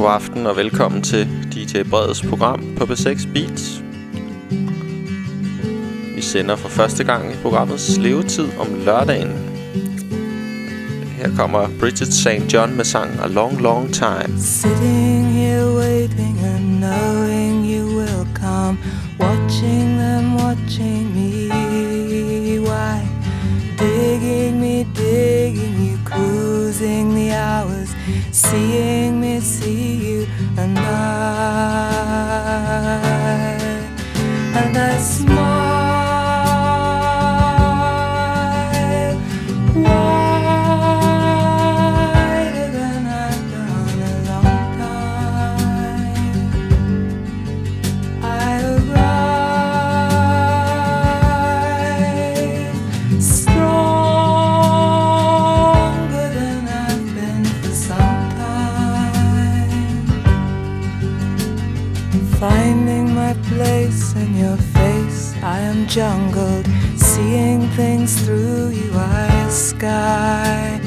God aften og velkommen til DJ Breds program på B6 Beats. Vi sender for første gang i programmets levetid om lørdagen. Her kommer Bridget St. John med sangen A Long Long Time. Sitting here waiting and knowing you will come Watching them watching me Why? Digging me, digging you Cruising the hours Seeing me, see you And I. And I smile sky.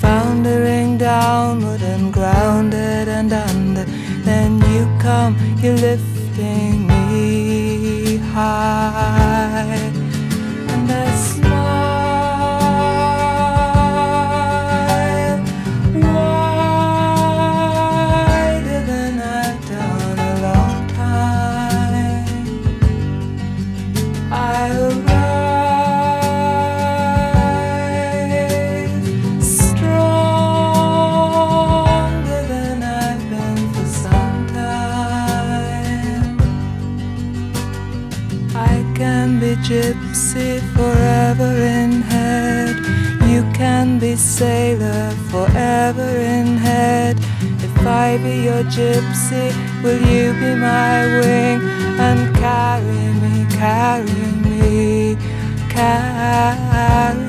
Foundering downward and grounded and under. Then you come, you're lifting in head. If I be your gypsy, will you be my wing and carry me, carry me, carry me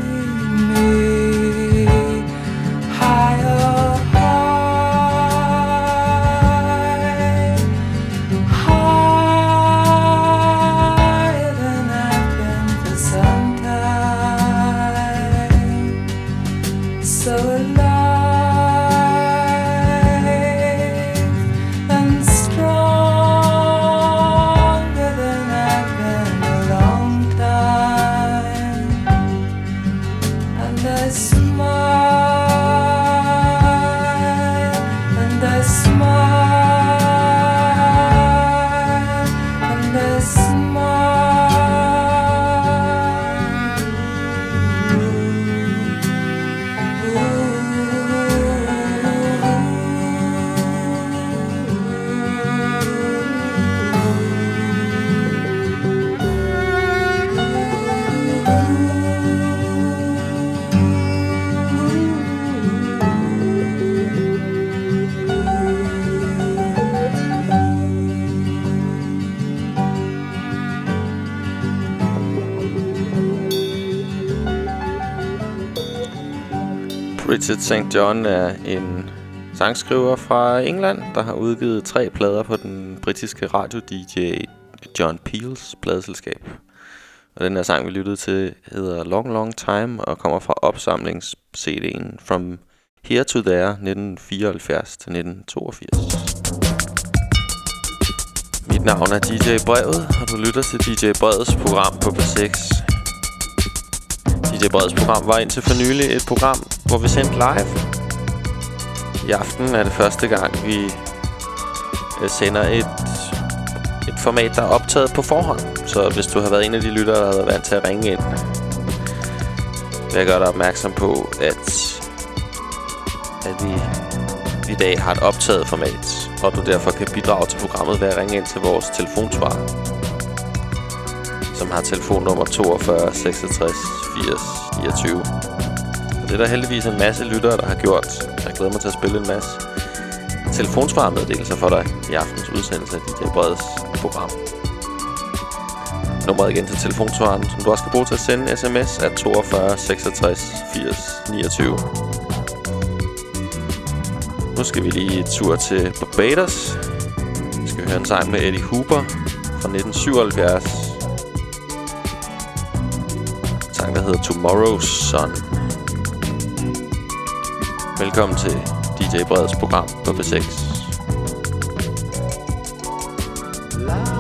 Richard St. John er en sangskriver fra England, der har udgivet tre plader på den britiske radio-DJ John Peels pladeselskab. Og den her sang, vi lyttede til, hedder Long Long Time og kommer fra opsamlings-CD'en From Here to There 1974 til 1982. Mit navn er DJ Brevet, og du lytter til DJ Brevets program på B6. DJ Breds program var indtil for nylig et program, hvor vi sendte live. I aften er det første gang, vi øh, sender et, et format, der er optaget på forhånd. Så hvis du har været en af de lyttere, der har været vant til at ringe ind, vil jeg gøre dig opmærksom på, at, at vi i dag har et optaget format, og du derfor kan bidrage til programmet ved at ringe ind til vores telefonsvar som har telefonnummer 42 66 80 29. Det er der heldigvis en masse lyttere, der har gjort. Jeg glæder mig til at spille en masse telefonsvarmeddelelser for dig i aftens udsendelse af DJ Breds program. Nummeret igen til telefonsvaren, som du også kan bruge til at sende sms, er 42 66 80 29. Nu skal vi lige tur til Barbados. Vi skal høre en sang med Eddie Hooper fra 1977. sang, der hedder Tomorrow's Sun. Velkommen til DJ Breds program på B6. Love.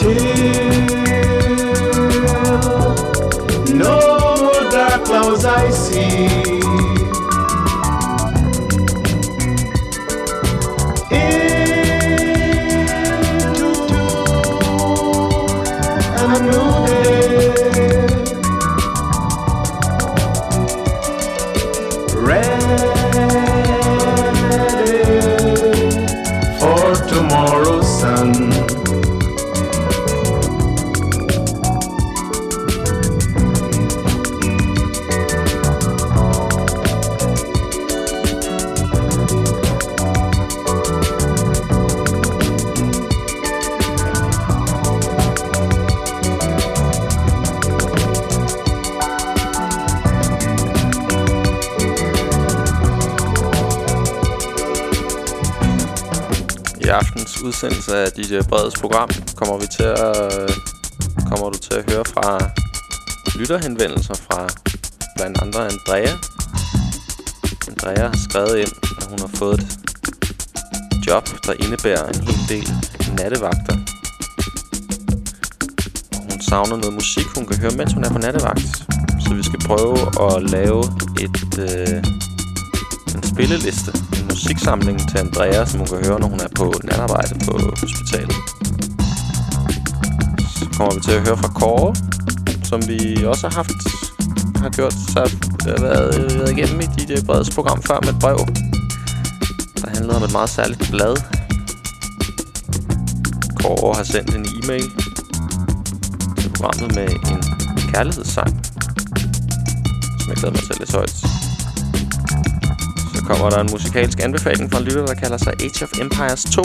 still. No more dark clouds I see. Udsendelse af DJ øh, Breds program kommer vi til at øh, kommer du til at høre fra lytterhenvendelser fra blandt andre Andrea. Andrea har skrevet ind, at hun har fået et job, der indebærer en hel del nattevagter. Og hun savner noget musik, hun kan høre, mens hun er på nattevagt. Så vi skal prøve at lave et, øh, en spilleliste musiksamlingen til Andrea, som hun kan høre, når hun er på natarbejde på hospitalet. Så kommer vi til at høre fra Kåre, som vi også har haft har gjort, så det har været, øh, været igennem i dit øh, Breds program før med et brev, der handlede om et meget særligt blad. Kåre har sendt en e-mail til programmet med en kærlighedssang, som jeg glæder mig til at læse højt kommer der en musikalsk anbefaling fra en lytter, der kalder sig Age of Empires 2.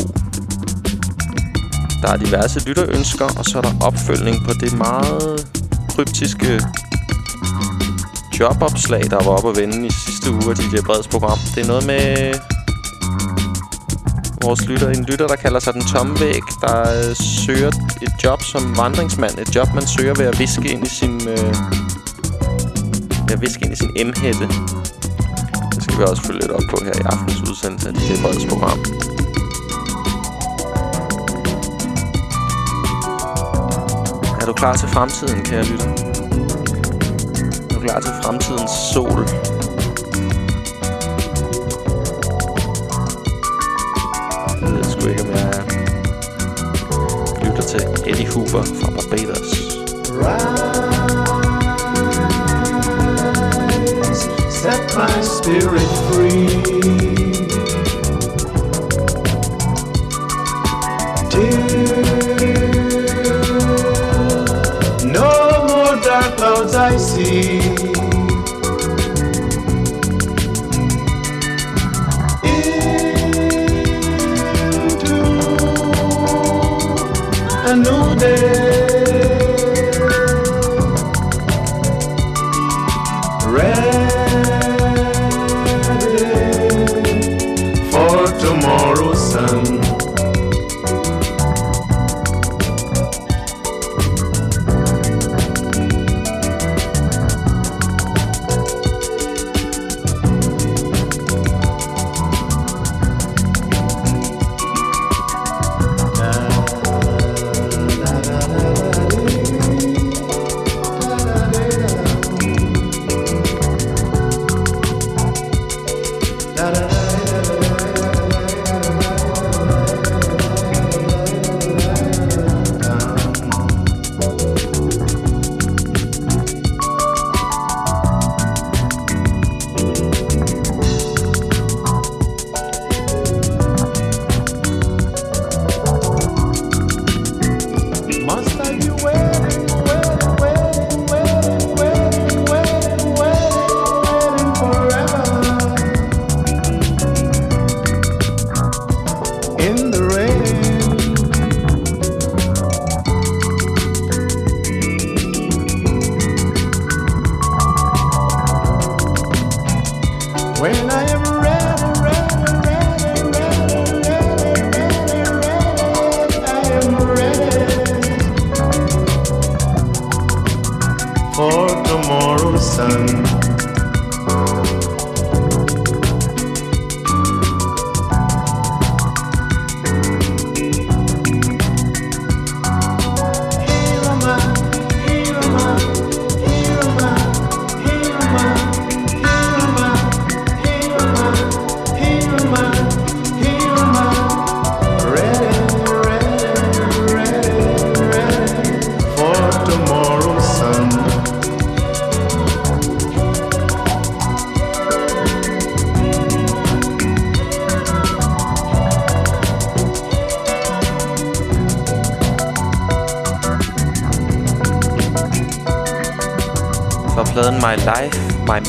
Der er diverse lytterønsker, og så er der opfølgning på det meget kryptiske jobopslag, der var oppe at vende i sidste uge af DJ Breds program. Det er noget med vores lytter, en lytter, der kalder sig Den Tomme Væg, der øh, søger et job som vandringsmand. Et job, man søger ved at viske ind i sin... Øh, ved at viske ind i sin M-hætte skal vi også følge lidt op på her i aftens udsendelse af det Breds program. Er du klar til fremtiden, kære lytter? Er du klar til fremtidens sol? Jeg ved sgu ikke, om jeg er. lytter til Eddie Hoover fra Barbados. Right. Set my spirit free.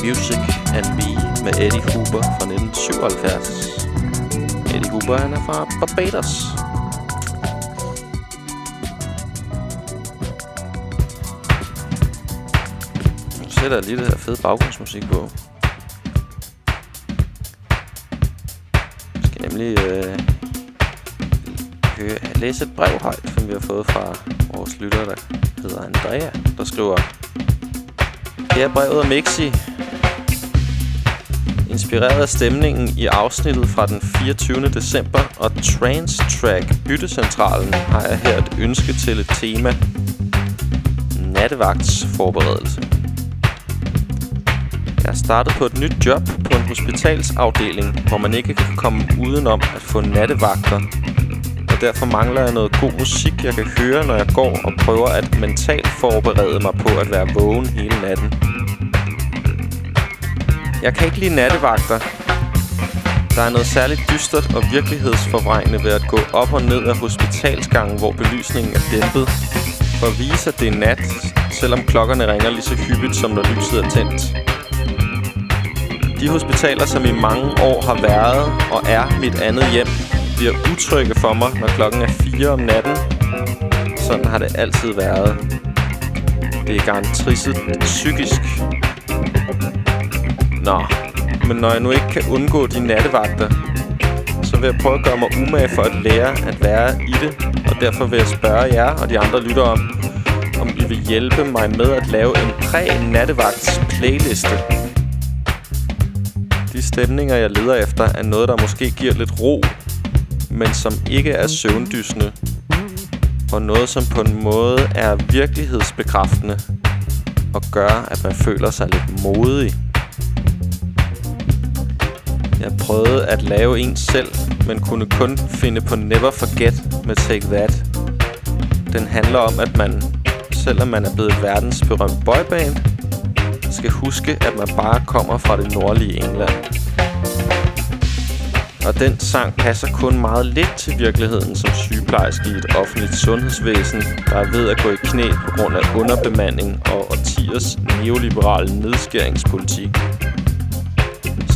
Music and Me med Eddie Huber fra 1977. Eddie Huber, han er fra Barbados. Nu sætter jeg lige det her fede baggrundsmusik på. Jeg skal nemlig øh, høre, læse et brev højt, som vi har fået fra vores lytter, der hedder Andrea, der skriver Her brevet af Mixi Inspireret af stemningen i afsnittet fra den 24. december og Trance Track Byttecentralen har jeg her et ønske til et tema. Nattevagtsforberedelse. Jeg har startet på et nyt job på en hospitalsafdeling, hvor man ikke kan komme udenom at få nattevagter. Og derfor mangler jeg noget god musik, jeg kan høre, når jeg går og prøver at mentalt forberede mig på at være vågen hele natten. Jeg kan ikke lide nattevagter. Der er noget særligt dystert og virkelighedsforvrængende ved at gå op og ned af hospitalsgangen, hvor belysningen er dæmpet, for at vise, at det er nat, selvom klokkerne ringer lige så hyppigt, som når lyset er tændt. De hospitaler, som i mange år har været og er mit andet hjem, bliver utrygge for mig, når klokken er 4 om natten. Sådan har det altid været. Det er garantrisset psykisk Nå, men når jeg nu ikke kan undgå de nattevagter, så vil jeg prøve at gøre mig umage for at lære at være i det. Og derfor vil jeg spørge jer og de andre lytter om, om I vil hjælpe mig med at lave en præ-nattevagts playliste. De stemninger, jeg leder efter, er noget, der måske giver lidt ro, men som ikke er søvndysende. Og noget, som på en måde er virkelighedsbekræftende og gør, at man føler sig lidt modig prøvede at lave en selv, men kunne kun finde på Never Forget med Take That. Den handler om, at man, selvom man er blevet verdensberømt boyband, skal huske, at man bare kommer fra det nordlige England. Og den sang passer kun meget lidt til virkeligheden som sygeplejerske i et offentligt sundhedsvæsen, der er ved at gå i knæ på grund af underbemanding og årtiers neoliberale nedskæringspolitik.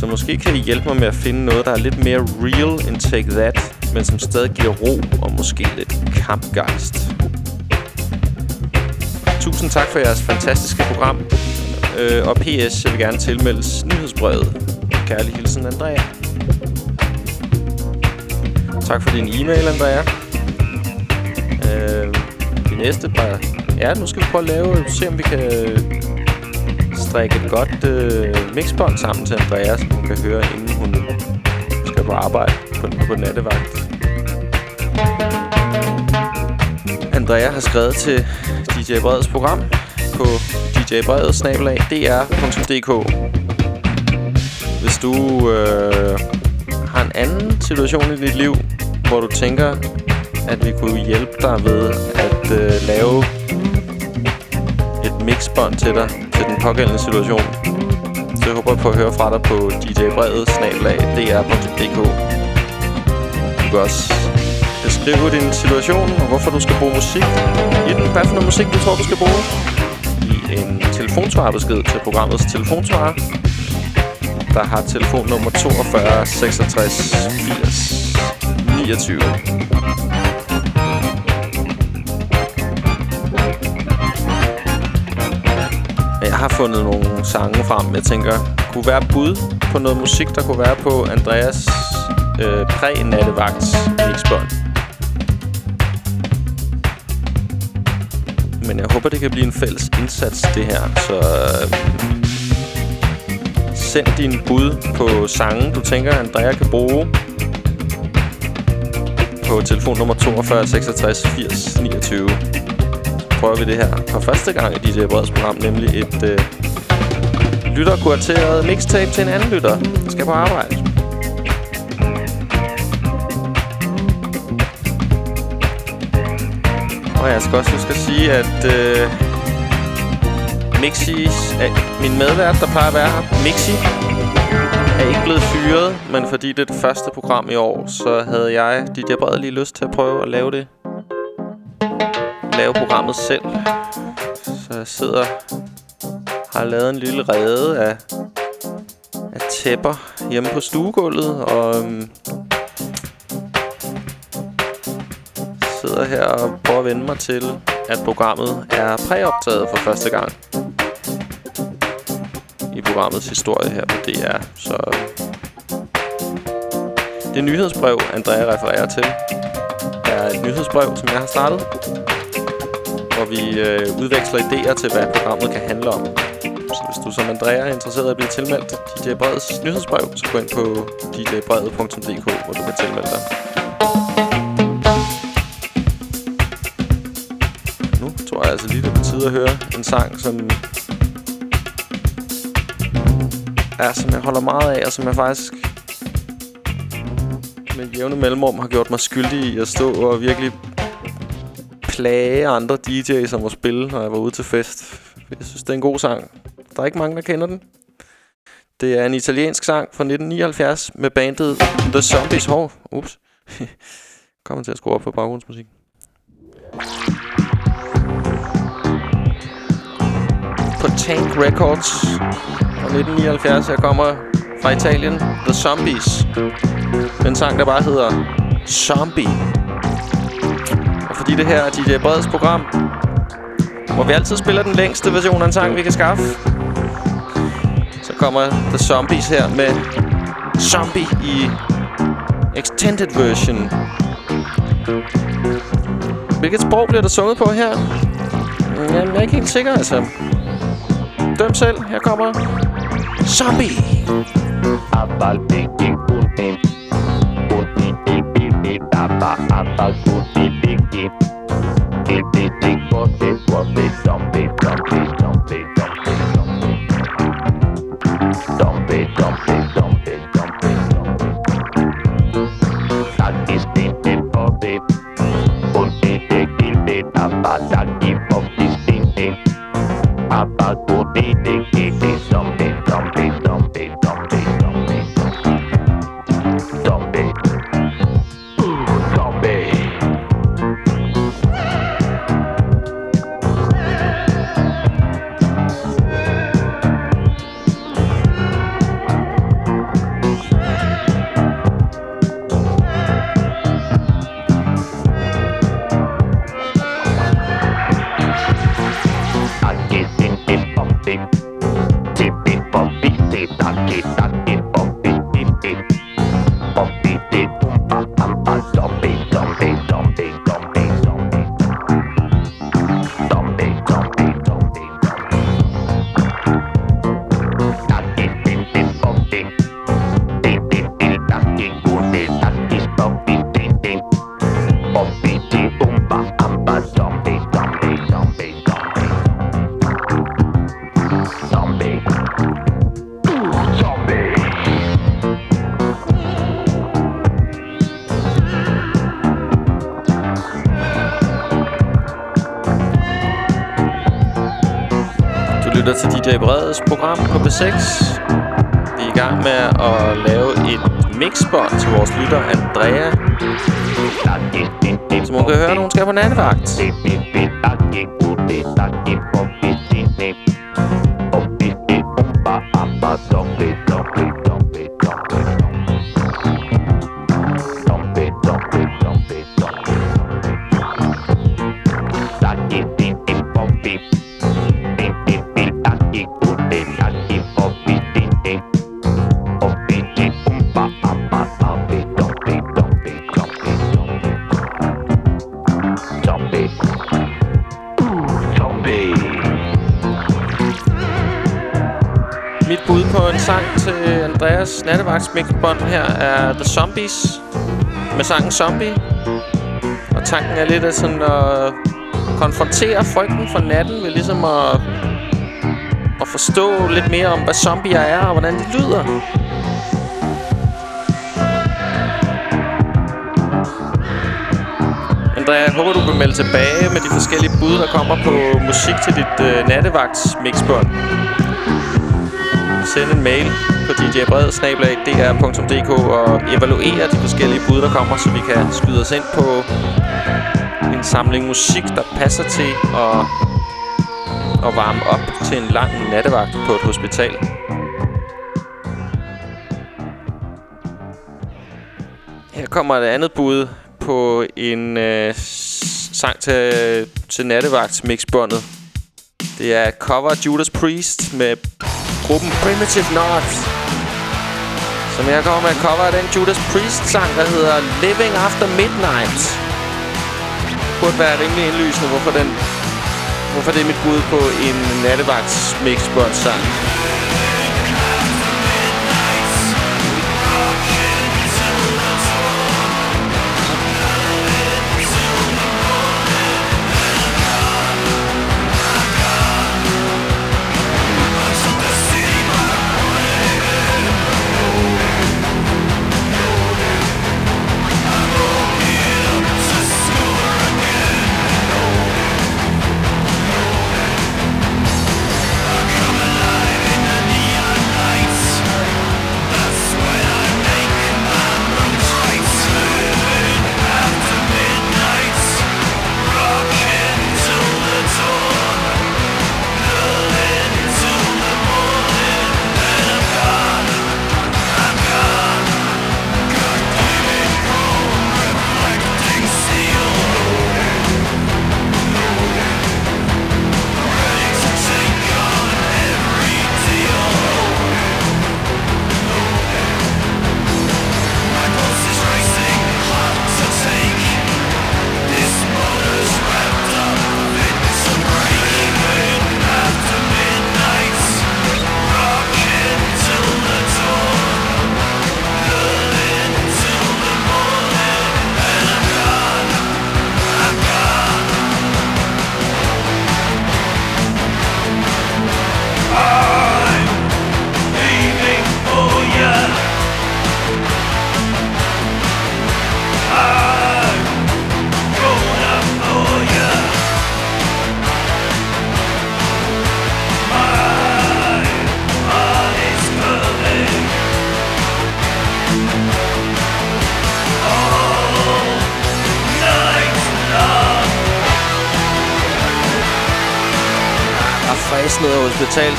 Så måske kan I hjælpe mig med at finde noget, der er lidt mere real end Take That, men som stadig giver ro og måske lidt kampgejst. Tusind tak for jeres fantastiske program. Øh, og PS, jeg vil gerne tilmeldes nyhedsbrevet. Kærlig hilsen, Andrea. Tak for din e-mail, Andrea. Øh, det næste par... Ja, nu skal vi prøve at lave... Se om vi kan strikke et godt øh, mixbånd sammen til Andreas, som hun kan høre, inden hun skal på arbejde på, på nattevagt. Andrea har skrevet til DJ Breds program på djbredet-dr.dk Hvis du øh, har en anden situation i dit liv, hvor du tænker, at vi kunne hjælpe dig ved at øh, lave et mixbånd til dig, pågældende situation. Så jeg håber på at høre fra dig på djbrevet dr.dk Du kan også beskrive din situation og hvorfor du skal bruge musik i den. Hvad for noget musik du tror, du skal bruge? I en telefonsvarbesked til programmets telefonsvarer der har telefonnummer 42 66 80 29. fundet nogle sange frem, jeg tænker, kunne være bud på noget musik, der kunne være på Andreas øh, præ-nattevagts mixbånd. Men jeg håber, det kan blive en fælles indsats, det her. Så øh, send din bud på sange, du tænker, Andrea kan bruge på telefonnummer 42 66 80 29. Prøver vi det her for første gang i DJ Breds program, nemlig et øh, lytterkurateret mixtape til en anden lytter, der skal på arbejde. Og jeg skal også huske at sige, at øh, Mixis, øh, min medvært, der plejer at være her, Mixi, er ikke blevet fyret, men fordi det er det første program i år, så havde jeg, DJ Bred, lige lyst til at prøve at lave det. Lave programmet selv. Så jeg sidder har lavet en lille rede af, af tæpper hjemme på stuegulvet, og øhm, sidder her og prøver at vende mig til, at programmet er præoptaget for første gang i programmets historie her på DR. Så øhm, det nyhedsbrev, Andrea refererer til, er et nyhedsbrev, som jeg har startet, hvor vi øh, udveksler idéer til, hvad programmet kan handle om. Så hvis du som Andrea er interesseret i at blive tilmeldt DJ Breds nyhedsbrev, så gå ind på djbredet.dk, hvor du kan tilmelde dig. Nu tror jeg altså lige, det er på tide at høre en sang, som er, som jeg holder meget af, og som jeg faktisk med jævne mellemrum har gjort mig skyldig i at stå og virkelig plage andre DJ's som at spille, når jeg var ude til fest. Jeg synes, det er en god sang. Der er ikke mange, der kender den. Det er en italiensk sang fra 1979 med bandet The Zombies. Hov, ups. Kommer til at skrue op for baggrundsmusik. På Tank Records fra 1979. Jeg kommer fra Italien. The Zombies. En sang, der bare hedder Zombie i det her DJ Breds program, hvor vi altid spiller den længste version af en sang, vi kan skaffe, så kommer The Zombies her med Zombie i Extended Version. Hvilket sprog bliver der sunget på her? Jamen, jeg er ikke helt sikker, altså. Døm selv. Her kommer Zombie. dip. Dip, dip, dip, boss it, swap it, dump it, dump dump it, dump it, dump it. Dump it, dump dump it, dump. That is of it. Put about that dip of this thing. About to be the lytter til DJ Breds program på B6. Vi er i gang med at lave et mixbånd til vores lytter Andrea. Som hun kan høre, når hun skal på nattevagt. Sang til Andreas Nattevagts mixbånd her er The Zombies med sangen Zombie. Og tanken er lidt at sådan at konfrontere frygten for natten ved ligesom at, at forstå lidt mere om, hvad zombier er og hvordan de lyder. Andrea, jeg håber, du vil melde tilbage med de forskellige bud, der kommer på musik til dit øh, nattevagts mixbånd sende en mail på djabred.dr.dk og evaluere de forskellige bud, der kommer, så vi kan skyde os ind på en samling musik, der passer til at, at varme op til en lang nattevagt på et hospital. Her kommer et andet bud på en øh, sang til, til nattevagt mixbåndet. Det er cover Judas Priest med gruppen Primitive North. Som jeg kommer med at cover af den Judas Priest-sang, der hedder Living After Midnight. Det burde være rimelig indlysende, hvorfor, den, hvorfor det er mit bud på en nattevagts mixbånd-sang.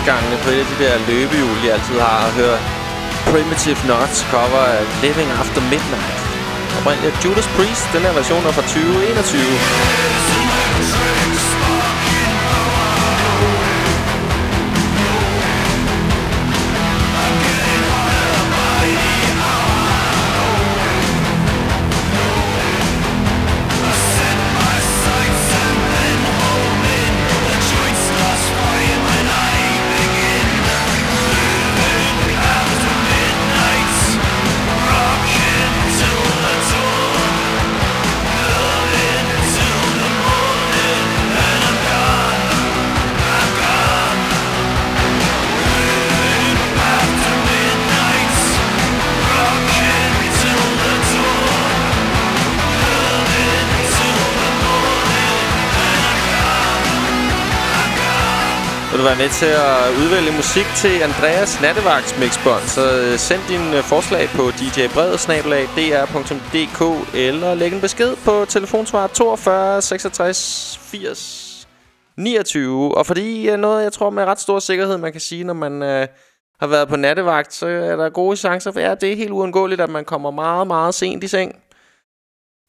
Hospitalsgangene på et af de der løbehjul, de altid har, og høre Primitive Knots cover af Living After Midnight. Oprindeligt Judas Priest, den her version er fra 2021. med til at udvælge musik til Andreas Nattevagts mixbånd, så øh, send din øh, forslag på djbredet.dr.dk eller læg en besked på telefonsvar 42 66 80 29. Og fordi øh, noget, jeg tror med ret stor sikkerhed, man kan sige, når man øh, har været på nattevagt, så er der gode chancer for, ja, det er helt uundgåeligt, at man kommer meget, meget sent i seng.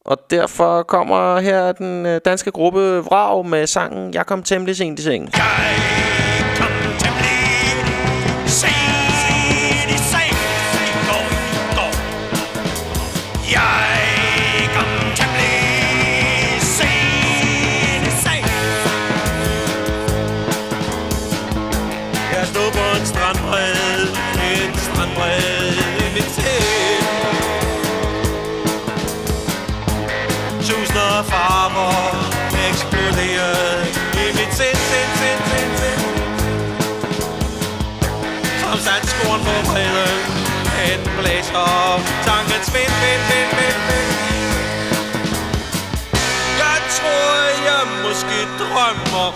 Og derfor kommer her den danske gruppe Vrag med sangen Jeg kom temmelig sent i seng. Jeg og tankens vind, vind, vind, vind, vind. Jeg tror, jeg måske drømmer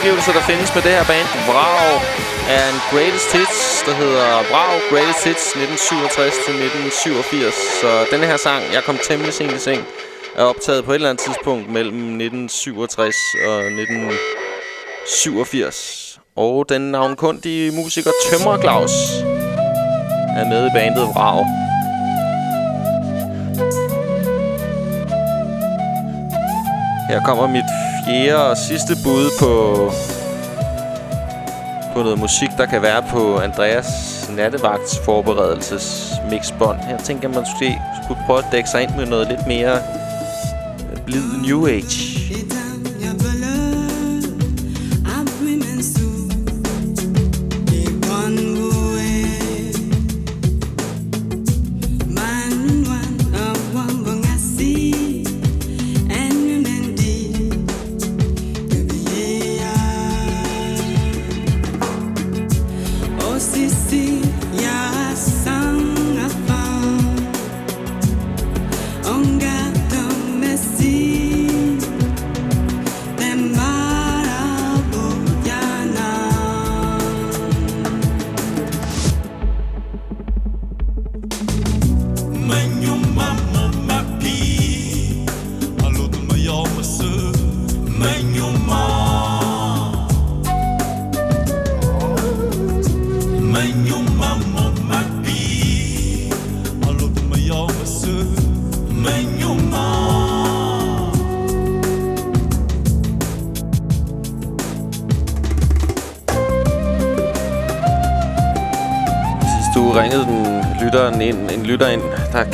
udgivelser, der findes med det her band, Vrag, er en Greatest Hits, der hedder Vrag Greatest Hits 1967-1987. Så denne her sang, jeg kom temmelig sent i seng, er optaget på et eller andet tidspunkt mellem 1967 og 1987. Og den navnkundige musiker Tømmer Claus er med i bandet Vrag. Her kommer mit fjerde og sidste bud på, på noget musik, der kan være på Andreas nattevagts forberedelses mixbånd. Her tænker man skulle, skulle prøve at dække sig ind med noget lidt mere blid New Age.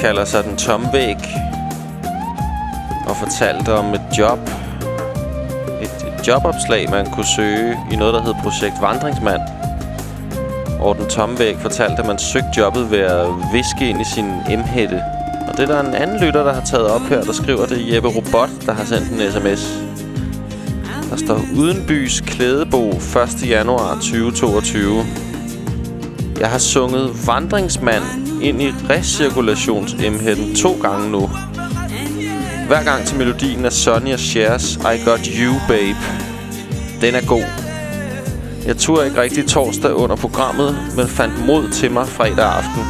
Kalder sig Den Tomme Væg. Og fortalte om et job. Et, et jobopslag, man kunne søge i noget, der hed Projekt Vandringsmand. Og Den Tomme Væg fortalte, at man søgte jobbet ved at viske ind i sin M-hætte. Og det er der en anden lytter, der har taget op her, der skriver det Jeppe Robot, der har sendt en sms. Der står Udenbys Klædebo 1. januar 2022. Jeg har sunget Vandringsmand ind i recirkulations-emhætten to gange nu. Hver gang til melodien af Sonny og I Got You, Babe. Den er god. Jeg turde ikke rigtig torsdag under programmet, men fandt mod til mig fredag aften.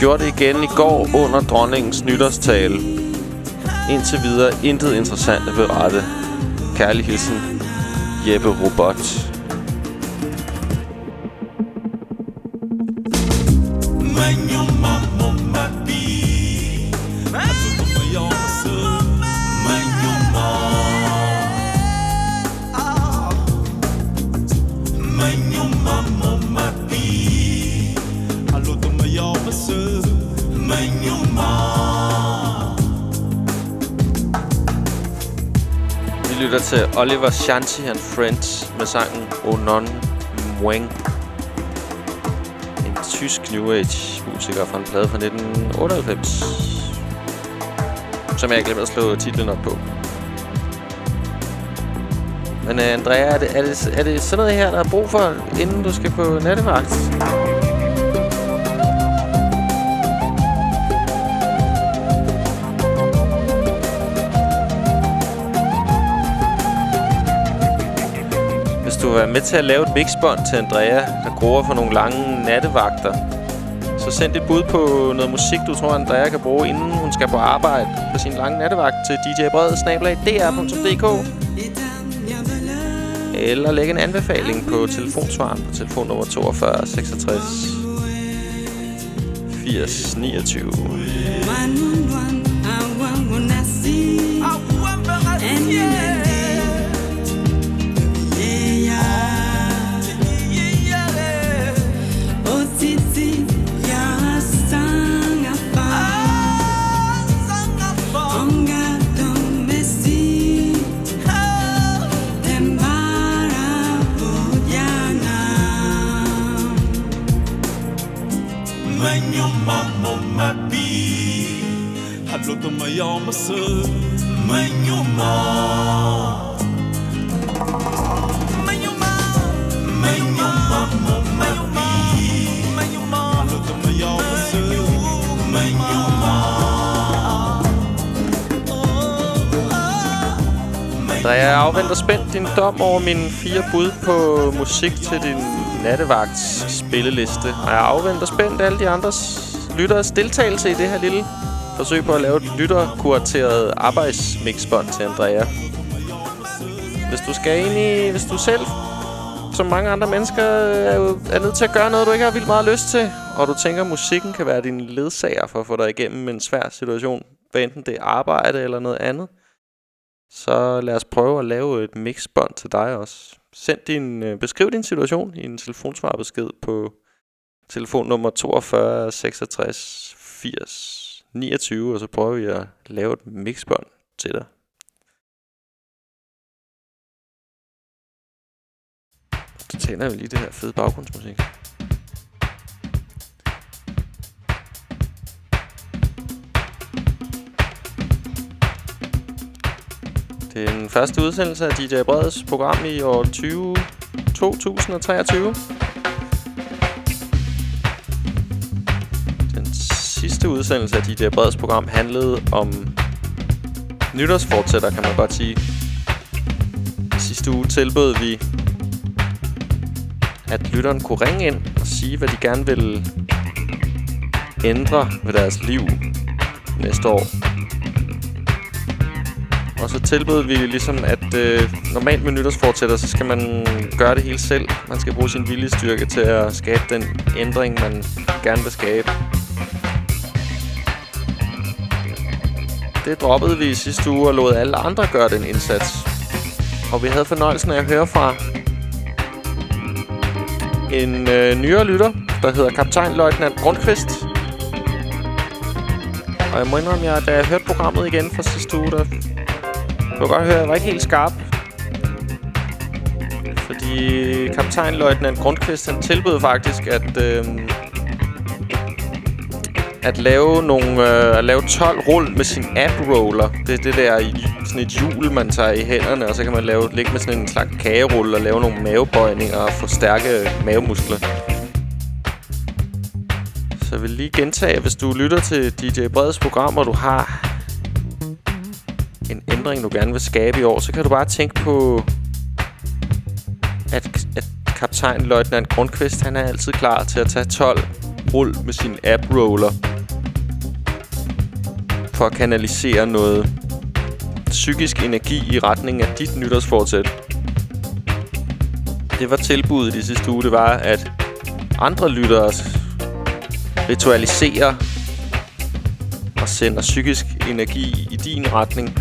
Gjorde det igen i går under dronningens nytårstale. Indtil videre intet interessant at berette. Kærlig hilsen, Jeppe Robot. Lytter til Oliver Shanti and Friends med sangen Onon Mweng. Tysk New Age musiker fra en plade fra 1998. Som jeg glemte at slå titlen op på. Men uh, Andrea, er det, er, det, er det sådan noget her, der er brug for, inden du skal på nattevagt? være med til at lave et mixbånd til Andrea, der gruer for nogle lange nattevagter. Så send et bud på noget musik, du tror, Andrea kan bruge, inden hun skal på arbejde på sin lange nattevagt til djbred.dr.dk Eller læg en anbefaling på telefonsvaren på telefonnummer 42 66 80 29. olması Andrea, jeg afventer spændt din dom over mine fire bud på musik til din nattevagts spilleliste. Og jeg afventer spændt alle de andres lytteres deltagelse i det her lille forsøg på at lave et lytterkurateret arbejdsmixbånd til Andrea. Hvis du skal ind i... Hvis du selv, som mange andre mennesker, er, er nødt til at gøre noget, du ikke har vildt meget lyst til, og du tænker, at musikken kan være din ledsager for at få dig igennem en svær situation, hvad enten det er arbejde eller noget andet, så lad os prøve at lave et mixbånd til dig også. Send din, øh, beskriv din situation i en telefonsvarbesked på telefonnummer 42 66 80 29, og så prøver vi at lave et mixbånd til dig. Så tænder vi lige det her fede baggrundsmusik. Det er den første udsendelse af DJ Breds program i år 20, 2023. sidste udsendelse af DJ Breds program handlede om nytårsfortsætter, kan man godt sige. I sidste uge tilbød vi, at lytteren kunne ringe ind og sige, hvad de gerne ville ændre ved deres liv næste år. Og så tilbød vi ligesom, at øh, normalt med nytårsfortsætter, så skal man gøre det hele selv. Man skal bruge sin viljestyrke til at skabe den ændring, man gerne vil skabe. Det droppede vi i sidste uge og lod alle andre gøre den indsats. Og vi havde fornøjelsen af at høre fra en øh, nyere lytter, der hedder kaptajn Løjtnant Grundqvist. Og jeg må indrømme, at da jeg hørte programmet igen fra sidste uge, der kunne godt høre, at jeg var ikke helt skarp. Fordi kaptajnløjtnant Grundqvist, han tilbød faktisk at... Øh, at lave nogle øh, at lave 12 rull med sin app roller. Det er det der sådan et hjul man tager i hænderne, og så kan man lave ligge med sådan en slags kagerulle og lave nogle mavebøjninger og få stærke mavemuskler. Så jeg vil lige gentage, hvis du lytter til DJ Breds program, og du har en ændring, du gerne vil skabe i år, så kan du bare tænke på, at, at kaptajn Løjtnant Grundqvist, han er altid klar til at tage 12 rull med sin app-roller for at kanalisere noget psykisk energi i retning af dit nytårsfortsæt. Det var tilbuddet i sidste uge, det var, at andre lyttere ritualiserer og sender psykisk energi i din retning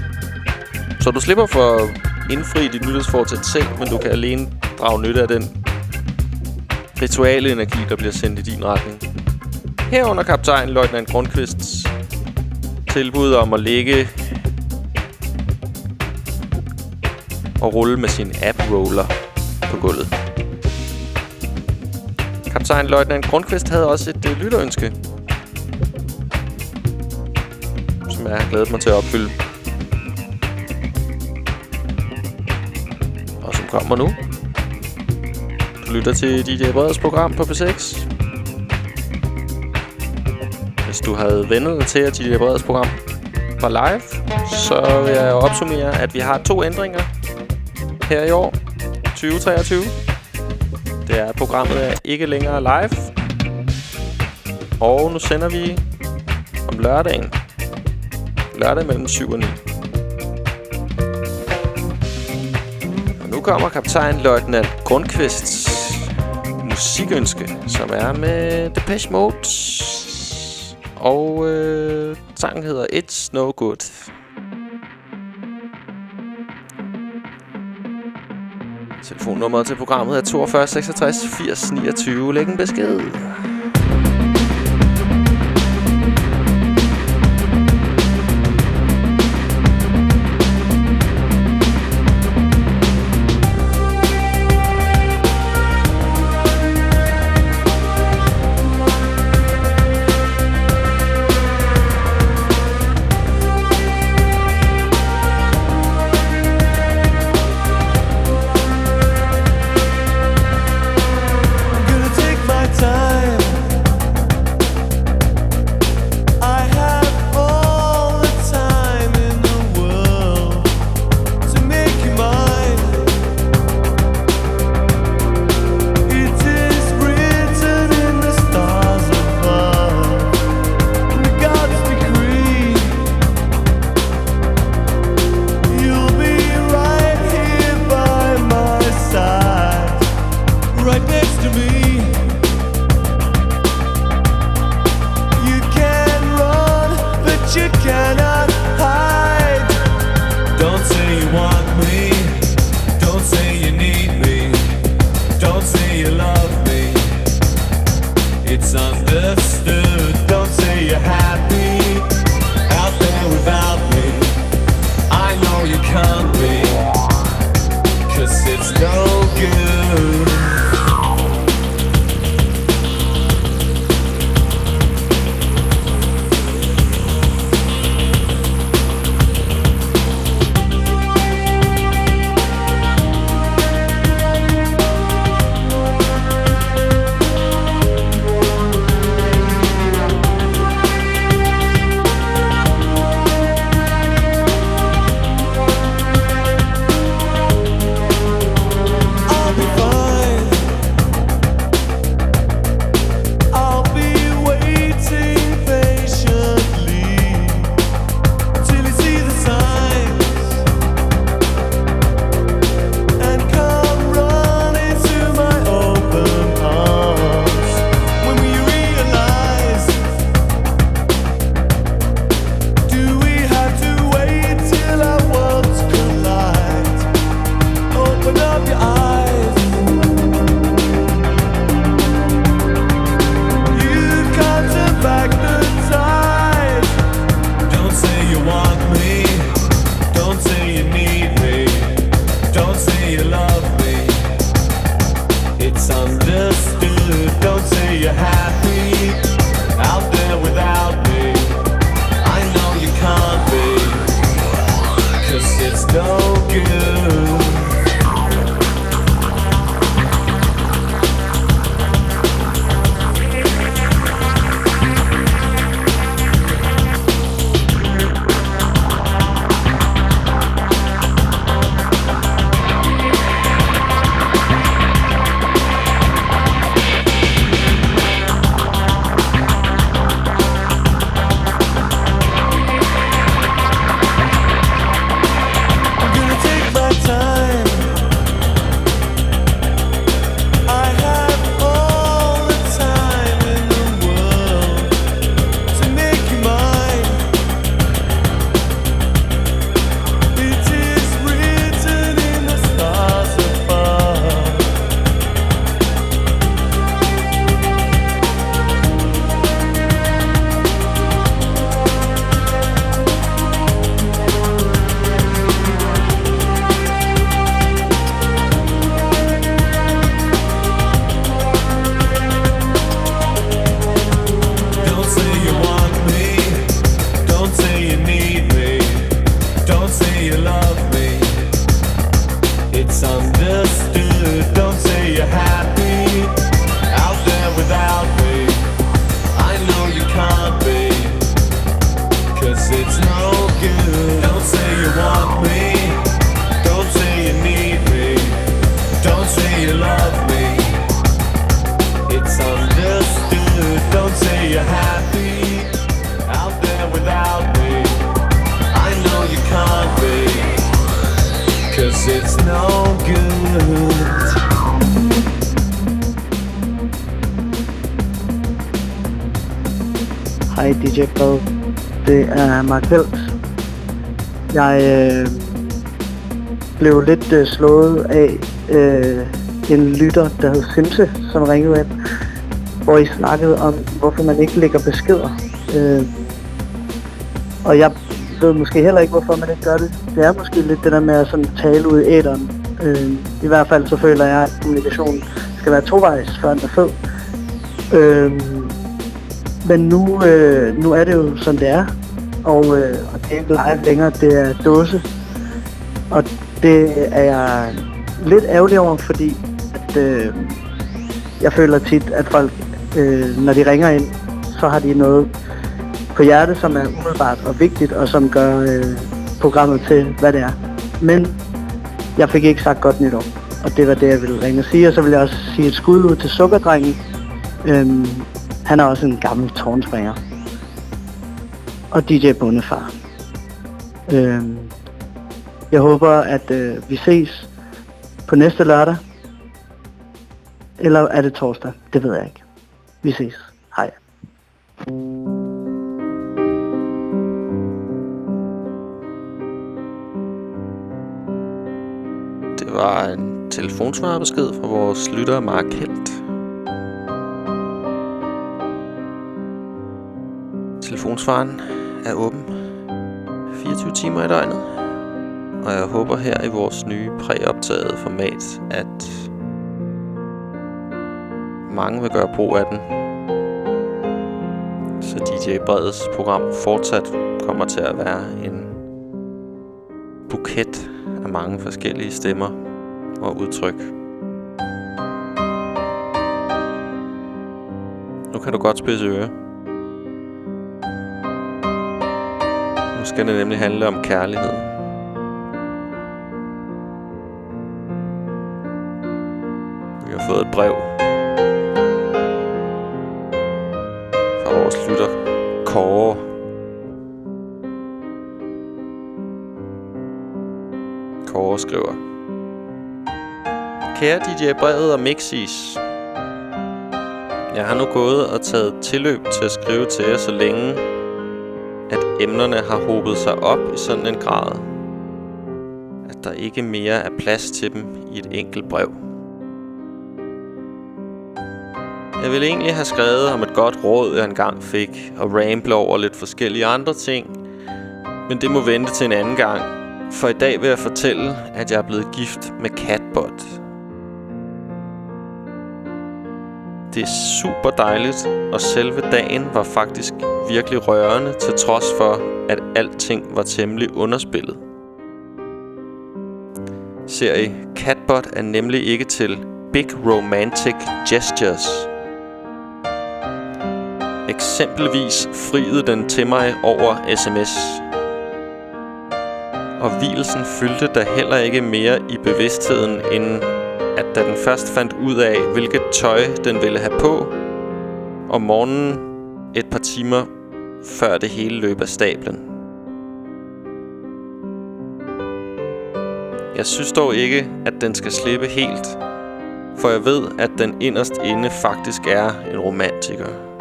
så du slipper for at indfri dit nytårsfortsæt selv, men du kan alene drage nytte af den rituale energi, der bliver sendt i din retning. Herunder kaptajn Løjtnant Grundqvists tilbud om at ligge og rulle med sin app-roller på gulvet. Kaptajn Løjtnant Grundqvist havde også et øh, lytterønske, som jeg har glædet mig til at opfylde. kommer nu. Du lytter til DJ Breds program på P6. Du havde vendet dig til, at DJ Breds program var live, så vil jeg opsummere, at vi har to ændringer her i år, 2023. Det er, at programmet er ikke længere live. Og nu sender vi om lørdagen. Lørdag mellem 7 og 9. kommer kaptajn Løjtnant Grundqvists musikønske, som er med Depeche Mode. Og øh, sangen hedder It's No Good. Telefonnummeret til programmet er 42 66 80 29. Læg en besked. Blev lidt øh, slået af øh, en lytter, der hed Simse, som ringede ind, hvor I snakkede om, hvorfor man ikke lægger beskeder. Øh, og jeg ved måske heller ikke, hvorfor man ikke gør det. Det er måske lidt det der med at sådan tale ud i æderen. Øh, I hvert fald så føler jeg, at kommunikationen skal være tovejs, før den er fed. Øh, men nu, øh, nu er det jo som det er. Og, øh, og det er ikke live længere, det er dåse. Det er jeg lidt ærgerlig over, fordi at, øh, jeg føler tit, at folk, øh, når de ringer ind, så har de noget på hjertet, som er umiddelbart og vigtigt, og som gør øh, programmet til, hvad det er. Men jeg fik ikke sagt godt nytår, og det var det, jeg ville ringe og sige. Og så vil jeg også sige et skud ud til Sukkerdrengen. Øhm, han er også en gammel tårnspringer. Og DJ Bundefar. Øhm, jeg håber, at øh, vi ses på næste lørdag. Eller er det torsdag? Det ved jeg ikke. Vi ses. Hej. Det var en telefonsvarbesked fra vores lytter Mark Helt. Telefonsvaren er åben 24 timer i døgnet. Og jeg håber her i vores nye præoptagede format, at mange vil gøre brug af den. Så DJ Breds program fortsat kommer til at være en buket af mange forskellige stemmer og udtryk. Nu kan du godt spidse øre. Nu skal det nemlig handle om kærlighed. Vi har fået et brev fra vores lytter Kåre. Kåre skriver Kære DJ Brevet og Mixis Jeg har nu gået og taget tilløb til at skrive til jer så længe At emnerne har hobet sig op i sådan en grad At der ikke mere er plads til dem i et enkelt brev Jeg ville egentlig have skrevet om et godt råd, jeg engang fik Og ramble over lidt forskellige andre ting Men det må vente til en anden gang for i dag vil jeg fortælle, at jeg er blevet gift med Catbot. Det er super dejligt, og selve dagen var faktisk virkelig rørende, til trods for, at alting var temmelig underspillet. Serie Catbot er nemlig ikke til Big Romantic Gestures. Eksempelvis friede den til mig over sms og hvilelsen fyldte da heller ikke mere i bevidstheden, end at da den først fandt ud af, hvilket tøj den ville have på, om morgenen et par timer før det hele løb af stablen. Jeg synes dog ikke, at den skal slippe helt, for jeg ved, at den inderst inde faktisk er en romantiker.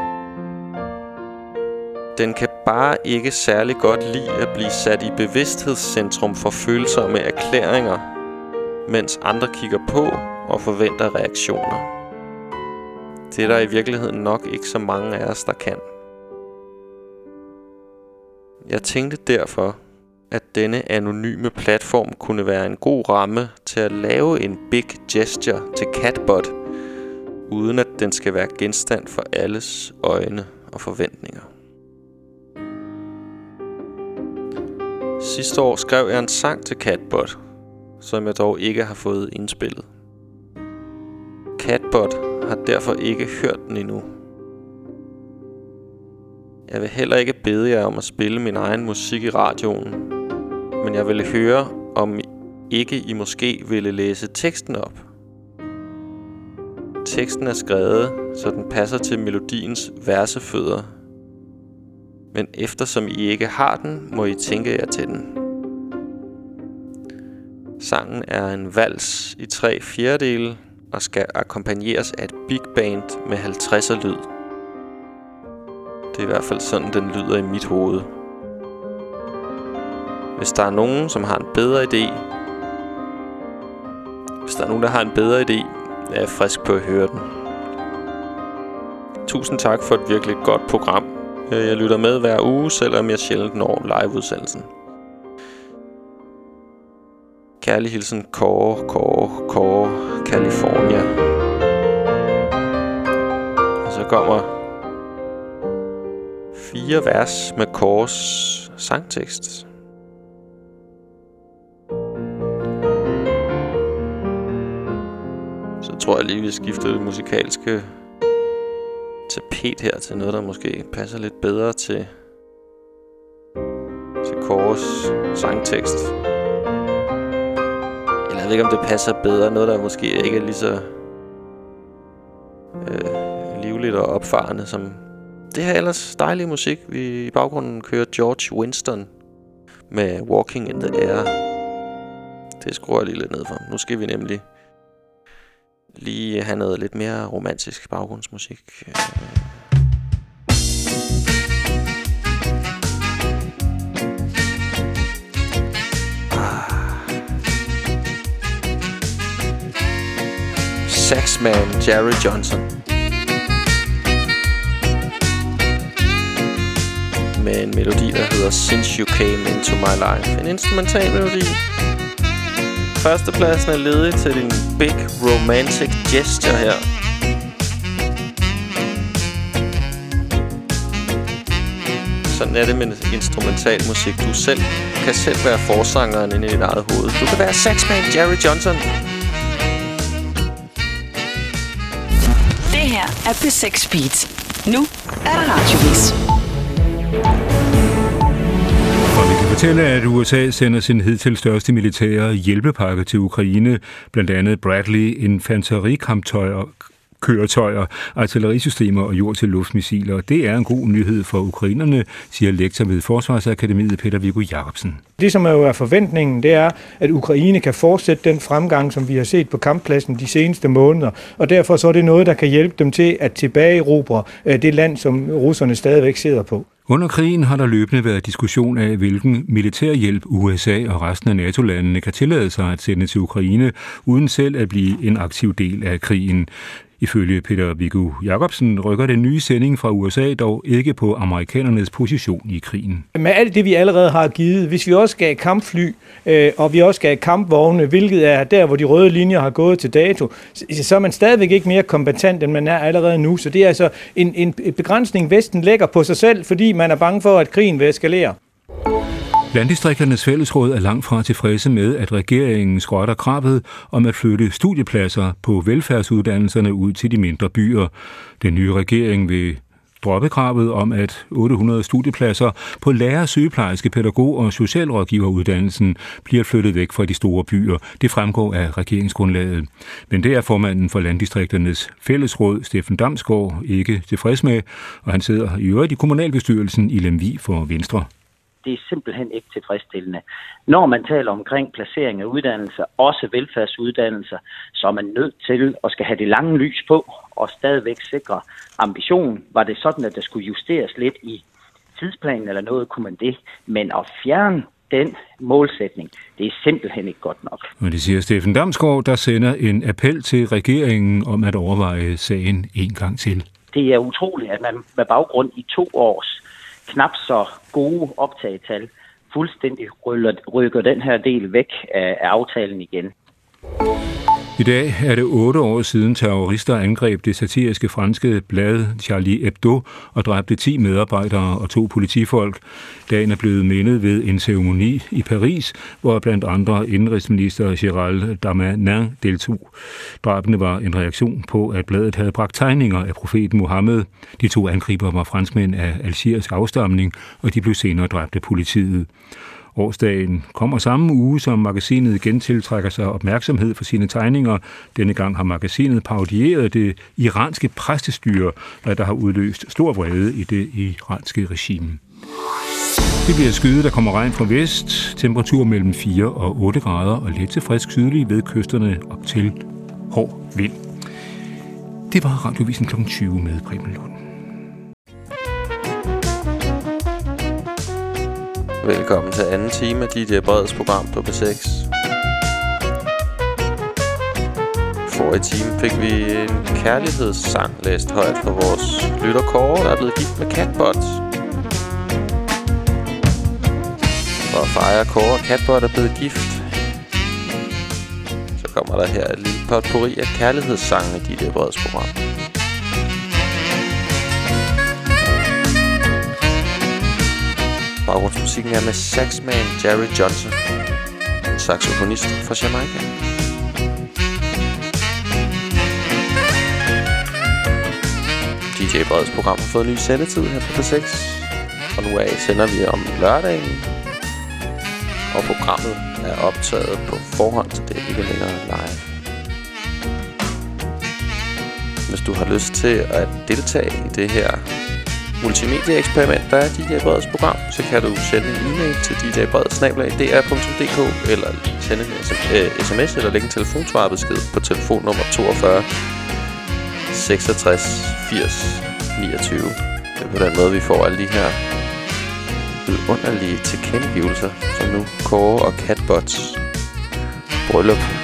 Den kan bare ikke særlig godt lide at blive sat i bevidsthedscentrum for følsomme erklæringer, mens andre kigger på og forventer reaktioner. Det er der i virkeligheden nok ikke så mange af os, der kan. Jeg tænkte derfor, at denne anonyme platform kunne være en god ramme til at lave en big gesture til Catbot, uden at den skal være genstand for alles øjne og forventninger. Sidste år skrev jeg en sang til Catbot, som jeg dog ikke har fået indspillet. Catbot har derfor ikke hørt den endnu. Jeg vil heller ikke bede jer om at spille min egen musik i radioen, men jeg ville høre, om ikke I måske ville læse teksten op. Teksten er skrevet, så den passer til melodiens versefødder, men eftersom I ikke har den, må I tænke jer til den. Sangen er en vals i tre fjerdedele og skal akkompagneres af et big band med 50'er lyd. Det er i hvert fald sådan, den lyder i mit hoved. Hvis der er nogen, som har en bedre idé, hvis der er nogen, der har en bedre idé, er jeg frisk på at høre den. Tusind tak for et virkelig godt program. Øh, jeg lytter med hver uge, selvom jeg sjældent når liveudsendelsen. Kærlig hilsen Kåre, Kåre, Kåre, California. Og så kommer fire vers med Kåres sangtekst. Så tror jeg lige, vi skifter det musikalske tapet her til noget, der måske passer lidt bedre til, til Kåres sangtekst. Eller jeg ved ikke, om det passer bedre. Noget, der måske ikke er lige så øh, livligt og opfarende som det her ellers dejlige musik. Vi i baggrunden kører George Winston med Walking in the Air. Det skruer jeg lige lidt ned for. Nu skal vi nemlig lige have noget lidt mere romantisk baggrundsmusik. Saxman Jerry Johnson. Med en melodi, der hedder Since You Came Into My Life. En instrumental melodi. Førstepladsen er ledig til din big romantic gesture her. Sådan er det med instrumental musik. Du selv kan selv være forsangeren inde i dit eget hoved. Du kan være saxman Jerry Johnson. Det her er P6 Beat. Nu er der radiovis. Fortælle, at USA sender sin hidtil største militære hjælpepakke til Ukraine, blandt andet Bradley infanterikamptøjer, køretøjer, artillerisystemer og jord-til-luftmissiler. Det er en god nyhed for ukrainerne, siger lektor ved Forsvarsakademiet Peter Viggo Jacobsen. Det, som er jo er forventningen, det er, at Ukraine kan fortsætte den fremgang, som vi har set på kamppladsen de seneste måneder. Og derfor så er det noget, der kan hjælpe dem til at tilbageerobre øh, det land, som russerne stadigvæk sidder på. Under krigen har der løbende været diskussion af, hvilken militærhjælp USA og resten af NATO-landene kan tillade sig at sende til Ukraine, uden selv at blive en aktiv del af krigen. Ifølge Peter Viggo Jacobsen rykker den nye sending fra USA dog ikke på amerikanernes position i krigen. Med alt det, vi allerede har givet, hvis vi også gav kampfly, øh, og vi også gav kampvogne, hvilket er der, hvor de røde linjer har gået til dato, så er man stadigvæk ikke mere kompetent, end man er allerede nu. Så det er altså en, en begrænsning, Vesten lægger på sig selv, fordi man er bange for, at krigen vil eskalere. Landdistrikternes fællesråd er langt fra tilfredse med, at regeringen skrotter kravet om at flytte studiepladser på velfærdsuddannelserne ud til de mindre byer. Den nye regering vil droppe kravet om, at 800 studiepladser på lærer, sygeplejerske, pædagog og socialrådgiveruddannelsen bliver flyttet væk fra de store byer. Det fremgår af regeringsgrundlaget. Men det er formanden for Landdistrikternes Fællesråd, Steffen Damsgaard, ikke tilfreds med, og han sidder i øvrigt i kommunalbestyrelsen i Lemvi for Venstre det er simpelthen ikke tilfredsstillende. Når man taler omkring placering af uddannelser, også velfærdsuddannelser, så er man nødt til at skal have det lange lys på og stadigvæk sikre ambitionen. Var det sådan, at der skulle justeres lidt i tidsplanen eller noget, kunne man det. Men at fjerne den målsætning, det er simpelthen ikke godt nok. Og det siger Steffen Damsgaard, der sender en appel til regeringen om at overveje sagen en gang til. Det er utroligt, at man med baggrund i to års knap så gode optagetal fuldstændig rykker den her del væk af, af aftalen igen. I dag er det otte år siden terrorister angreb det satiriske franske blad Charlie Hebdo og dræbte 10 medarbejdere og to politifolk. Dagen er blevet mindet ved en ceremoni i Paris, hvor blandt andre indrigsminister Gérald Darmanin deltog. Drabene var en reaktion på, at bladet havde bragt tegninger af profeten Mohammed. De to angriber var franskmænd af algerisk afstamning, og de blev senere dræbt af politiet. Årsdagen kommer samme uge, som magasinet igen tiltrækker sig opmærksomhed for sine tegninger. Denne gang har magasinet parodieret det iranske præstestyre, hvad der har udløst stor vrede i det iranske regime. Det bliver skyde, der kommer regn fra vest, temperatur mellem 4 og 8 grader og let til frisk sydlig ved kysterne op til hård vind. Det var radiovisen kl. 20 med Preben Lund. Velkommen til anden time af DJ Breds program på B6. For i time fik vi en kærlighedssang læst højt for vores lytter Kåre, der er blevet gift med Catbot. For at fejre Kåre Catbot er blevet gift, så kommer der her et lille potpourri af kærlighedssange i DJ Breds program. Baggrundsmusikken er med saxman Jerry Johnson, en saxofonist fra Jamaica. DJ Breds program har fået en ny sendetid her på P6. Og nu af sender vi om lørdagen. Og programmet er optaget på forhånd, så det er ikke længere live. Hvis du har lyst til at deltage i det her multimedieeksperiment, der er DJ Breds program, så kan du sende en e-mail til djbredsnablag.dr.dk eller sende en sms øh, eller lægge en telefonsvarbesked på telefonnummer 42 66 80 29. Det er på den måde, vi får alle de her vidunderlige tilkendegivelser, som nu Kåre og Catbots bryllup.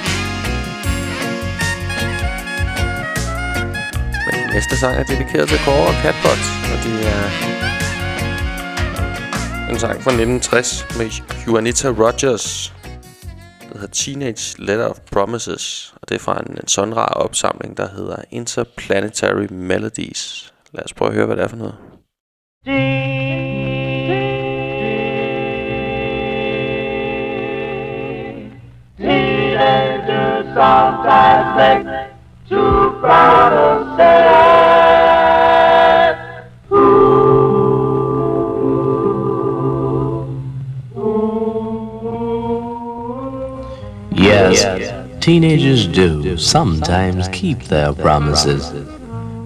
Næste sang er dedikeret til Kåre og Catbots, og det er en sang fra 1960 med Juanita Rogers. Det hedder Teenage Letter of Promises, og det er fra en, en sådan rar opsamling, der hedder Interplanetary Melodies. Lad os prøve at høre, hvad det er for noget. Teenagers sometimes make too proud of. Yes, teenagers do sometimes keep their promises.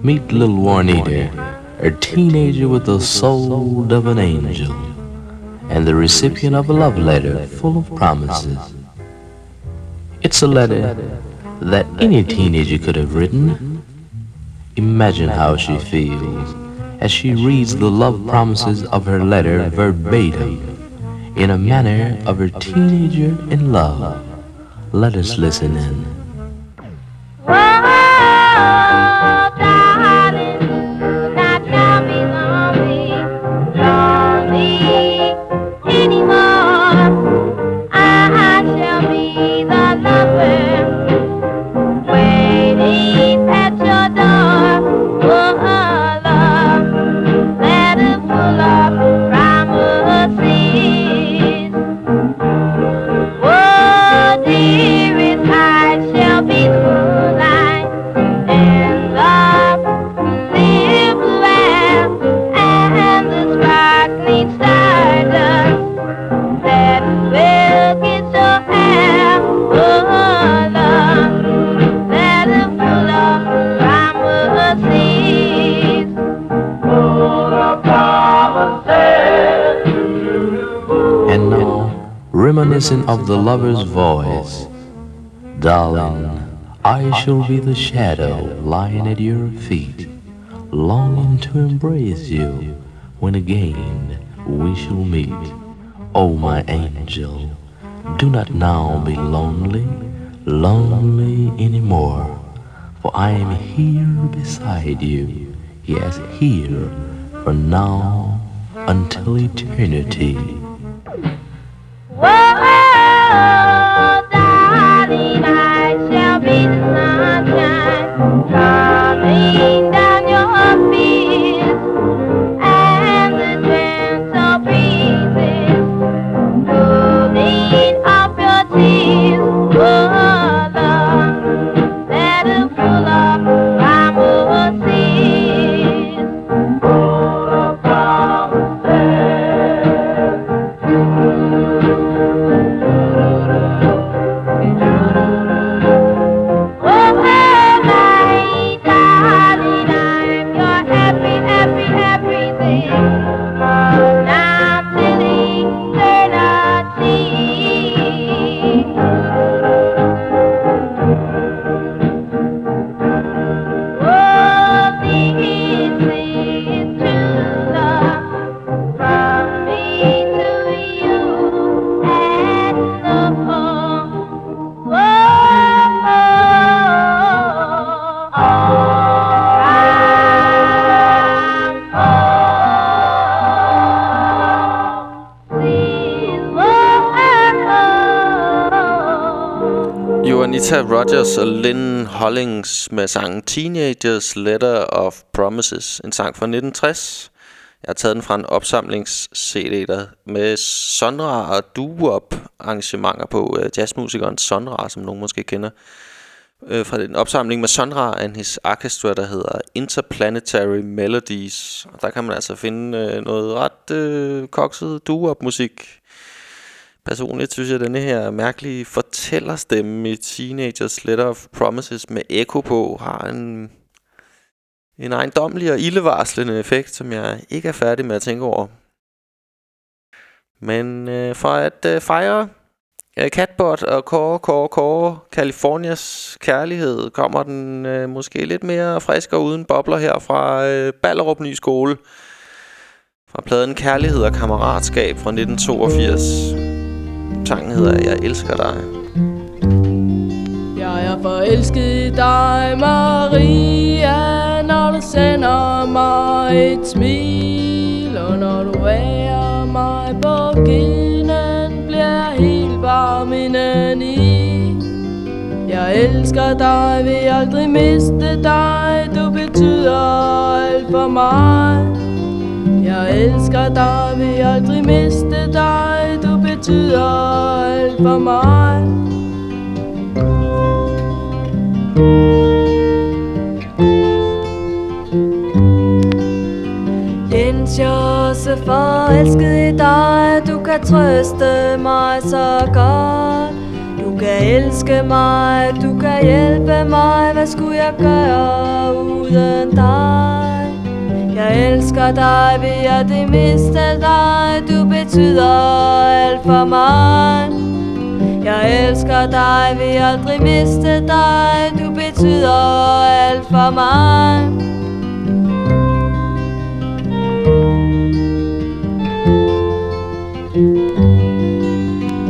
Meet little Juanita, a teenager with the soul of an angel, and the recipient of a love letter full of promises. It's a letter that any teenager could have written. Imagine how she feels as she reads the love promises of her letter verbatim in a manner of a teenager in love. Let us listen in. Of the lover's voice, darling, I shall be the shadow lying at your feet, longing to embrace you when again we shall meet. Oh, my angel, do not now be lonely, lonely anymore, for I am here beside you, yes, here, from now until eternity. Lynn Hollings med sangen Teenagers Letter of Promises. En sang fra 1960. Jeg har taget den fra en opsamlings-CD der med Sonra og Duop arrangementer på øh, jazzmusikeren Sonra, som nogen måske kender. Øh, fra den opsamling med Sonra and his orchestra, der hedder Interplanetary Melodies. Og der kan man altså finde øh, noget ret øh, kokset Duop-musik Personligt synes jeg, at denne her mærkelige fortællerstemme i Teenagers Letter of Promises med Echo på har en, en ejendomlig og ildevarslende effekt, som jeg ikke er færdig med at tænke over. Men øh, for at øh, fejre øh, Catbot og Kåre, Kåre, Kåre, Californias kærlighed, kommer den øh, måske lidt mere frisk og uden bobler her fra øh, Ballerup Ny Skole. Fra pladen Kærlighed og Kammeratskab fra 1982. Sangen hedder Jeg elsker dig. Jeg er forelsket i dig, Maria, når du sender mig et smil, og når du værer mig på kinden, bliver jeg helt varm indeni. Jeg elsker dig, vil aldrig miste dig, du betyder alt for mig. Jeg elsker dig, vil aldrig miste dig, betyder alt for mig Jens, jeg er så forelsket i dig Du kan trøste mig så godt. Du kan elske mig, du kan hjælpe mig Hvad skulle jeg gøre uden dig? Jeg elsker dig, vil jeg det miste dig? Betyder alt for mig Jeg elsker dig, vil aldrig miste dig. Du betyder alt for mig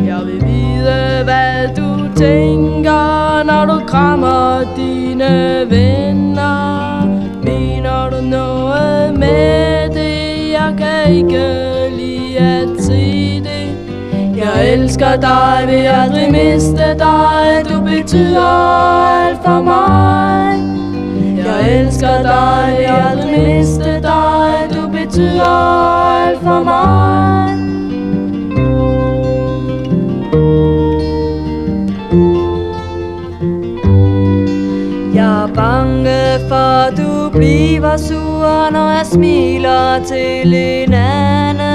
Jeg vil vide, hvad du tænker Når du krammer dine venner. Mener du noget med det? Jeg kan ikke at se det Jeg elsker dig, vil aldrig miste dig. Du betyder alt for mig. Jeg elsker dig, vil aldrig miste dig. Du betyder alt for mig. Jeg er bange for, du bliver sur, når jeg smiler til en anden.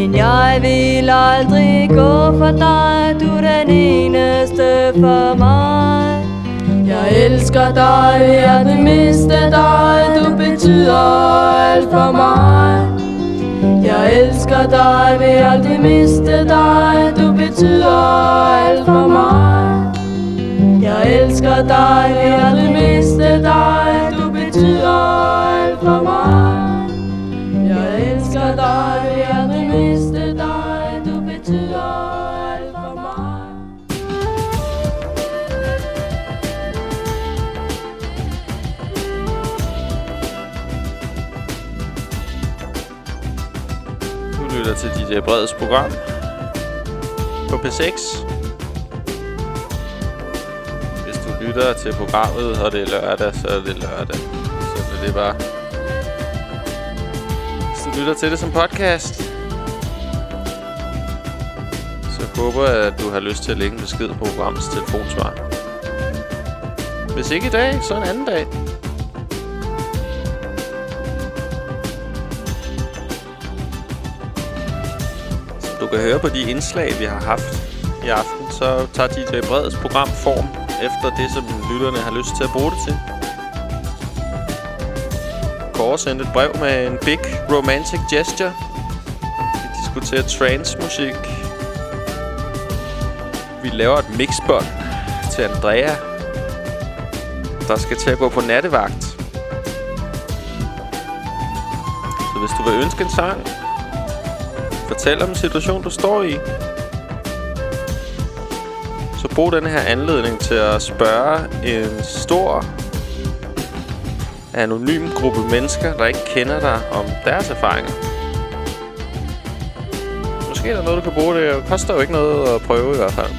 Men jeg vil aldrig gå for dig, du er den eneste for mig. Jeg elsker dig, vil miste dig, du betyder alt for mig. Jeg elsker dig, vil aldrig miste dig, du betyder alt for mig. Jeg elsker dig, vil aldrig miste dig. Du betyder alt for mig. Lytter til DJ Breds program på P6. Hvis du lytter til programmet, og det er lørdag, så er det lørdag. Så er det bare... Hvis du lytter til det som podcast, så håber jeg, at du har lyst til at lægge en besked på programmets telefonsvar. Hvis ikke i dag, så en anden dag. Kan høre på de indslag, vi har haft i aften, så tager DJ Breds program form efter det, som lytterne har lyst til at bruge det til. Kåre sendte et brev med en big romantic gesture. Vi diskuterer trance-musik. Vi laver et mixbånd til Andrea, der skal til at gå på nattevagt. Så hvis du vil ønske en sang, Fortæl om en situation, du står i. Så brug den her anledning til at spørge en stor anonym gruppe mennesker, der ikke kender dig, om deres erfaringer. Måske er der noget, du kan bruge. Det koster jo ikke noget at prøve i hvert fald.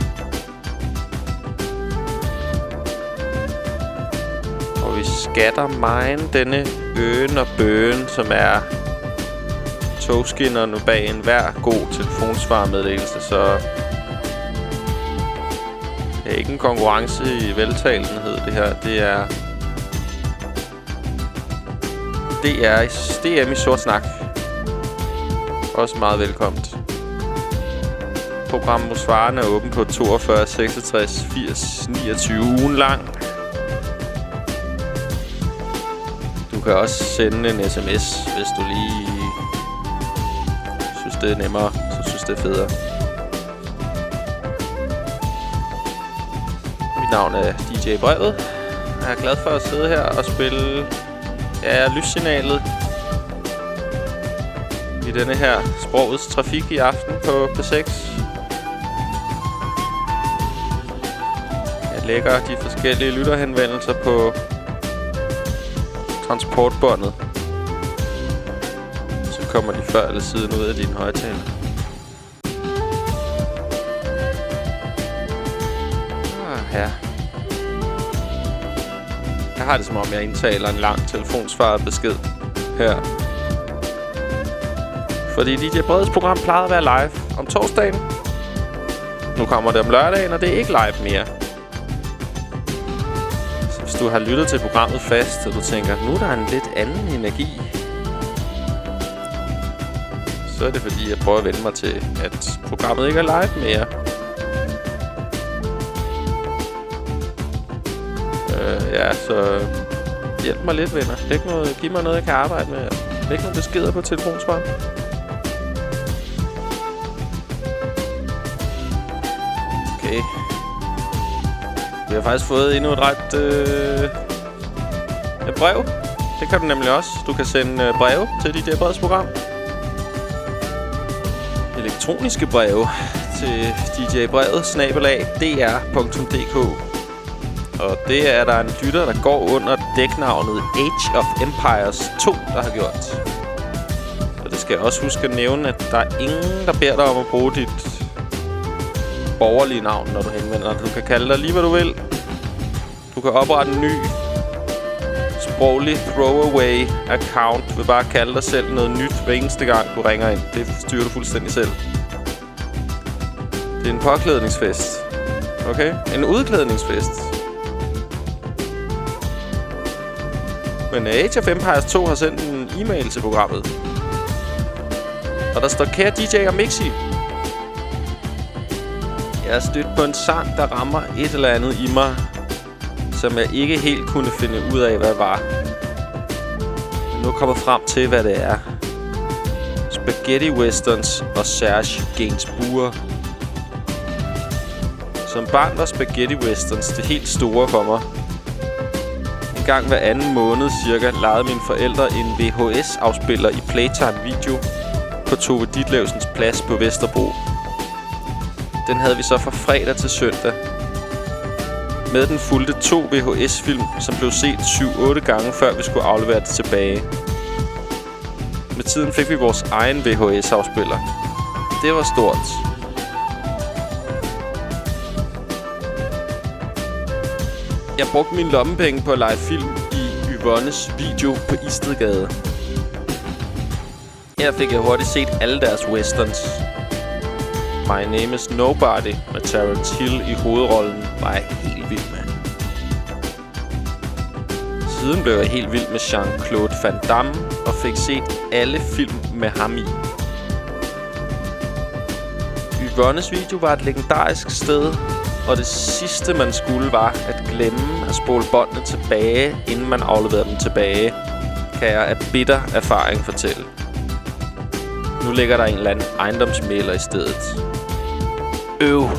Og vi skatter mine denne øen og bøen, som er togskinnerne bag en hver god telefonsvarmeddelelse, så det er ikke en konkurrence i veltalenhed, det her. Det er... Det er DM i sort snak. Også meget velkomment. Programmet Mosvaren er åben på 42 66 80 29 ugen lang. Du kan også sende en sms, hvis du lige det er nemmere. Så synes, det er federe. Mit navn er DJ Brevet. Jeg er glad for at sidde her og spille ja, lyssignalet i denne her sprogets trafik i aften på P6. Jeg lægger de forskellige lytterhenvendelser på transportbåndet. Kommer de før eller siden ud af din højtaler. Ah, ja. Jeg har det som om, jeg indtaler en lang telefonsvaret besked her. Fordi DJ Breds program plejede at være live om torsdagen. Nu kommer det om lørdagen, og det er ikke live mere. Så hvis du har lyttet til programmet fast, og du tænker, nu er der en lidt anden energi, så er det fordi, jeg prøver at vende mig til, at programmet ikke er live mere. Øh, ja, så hjælp mig lidt, venner. Læg noget, giv mig noget, jeg kan arbejde med. Læg nogle beskeder på telefonsvaren. Okay. Vi har faktisk fået endnu et ret øh, et brev. Det kan du nemlig også. Du kan sende øh, breve til dit brevsprogram. program. Elektroniske breve til DJ Brevet, snabelag, dr.dk. Og det er der en lytter, der går under dæknavnet Age of Empires 2, der har gjort. Og det skal jeg også huske at nævne, at der er ingen, der beder dig om at bruge dit borgerlige navn, når du henvender dig. Du kan kalde dig lige, hvad du vil. Du kan oprette en ny sproglig throwaway account. Vil bare kalde dig selv noget nyt hver eneste gang, du ringer ind. Det styrer du fuldstændig selv. Det er en påklædningsfest. Okay? En udklædningsfest. Men Age of Empires 2 har sendt en e-mail til programmet. Og der står, kære DJ og Mixi. Jeg er stødt på en sang, der rammer et eller andet i mig, som jeg ikke helt kunne finde ud af, hvad var. Men nu er kommet frem til, hvad det er. Spaghetti Westerns og Serge Gainsbourg. Som barn var Spaghetti Westerns det helt store for mig. En gang hver anden måned cirka lejede mine forældre en VHS-afspiller i Playtime Video på Tove Ditlevsens plads på Vesterbro. Den havde vi så fra fredag til søndag. Med den fulgte to VHS-film, som blev set 7-8 gange, før vi skulle aflevere det tilbage. Med tiden fik vi vores egen VHS-afspiller. Det var stort. Jeg brugte min lommepenge på at lege film i Yvonnes video på Istedgade. Her fik jeg hurtigt set alle deres westerns. My Name is Nobody med Terrence Hill i hovedrollen var Siden blev jeg helt vild med Jean-Claude Van Damme og fik set alle film med ham i. Yvonnes video var et legendarisk sted, og det sidste man skulle var at glemme at spole båndene tilbage, inden man afleverede dem tilbage, kan jeg af bitter erfaring fortælle. Nu ligger der en eller anden ejendomsmæler i stedet. Øv.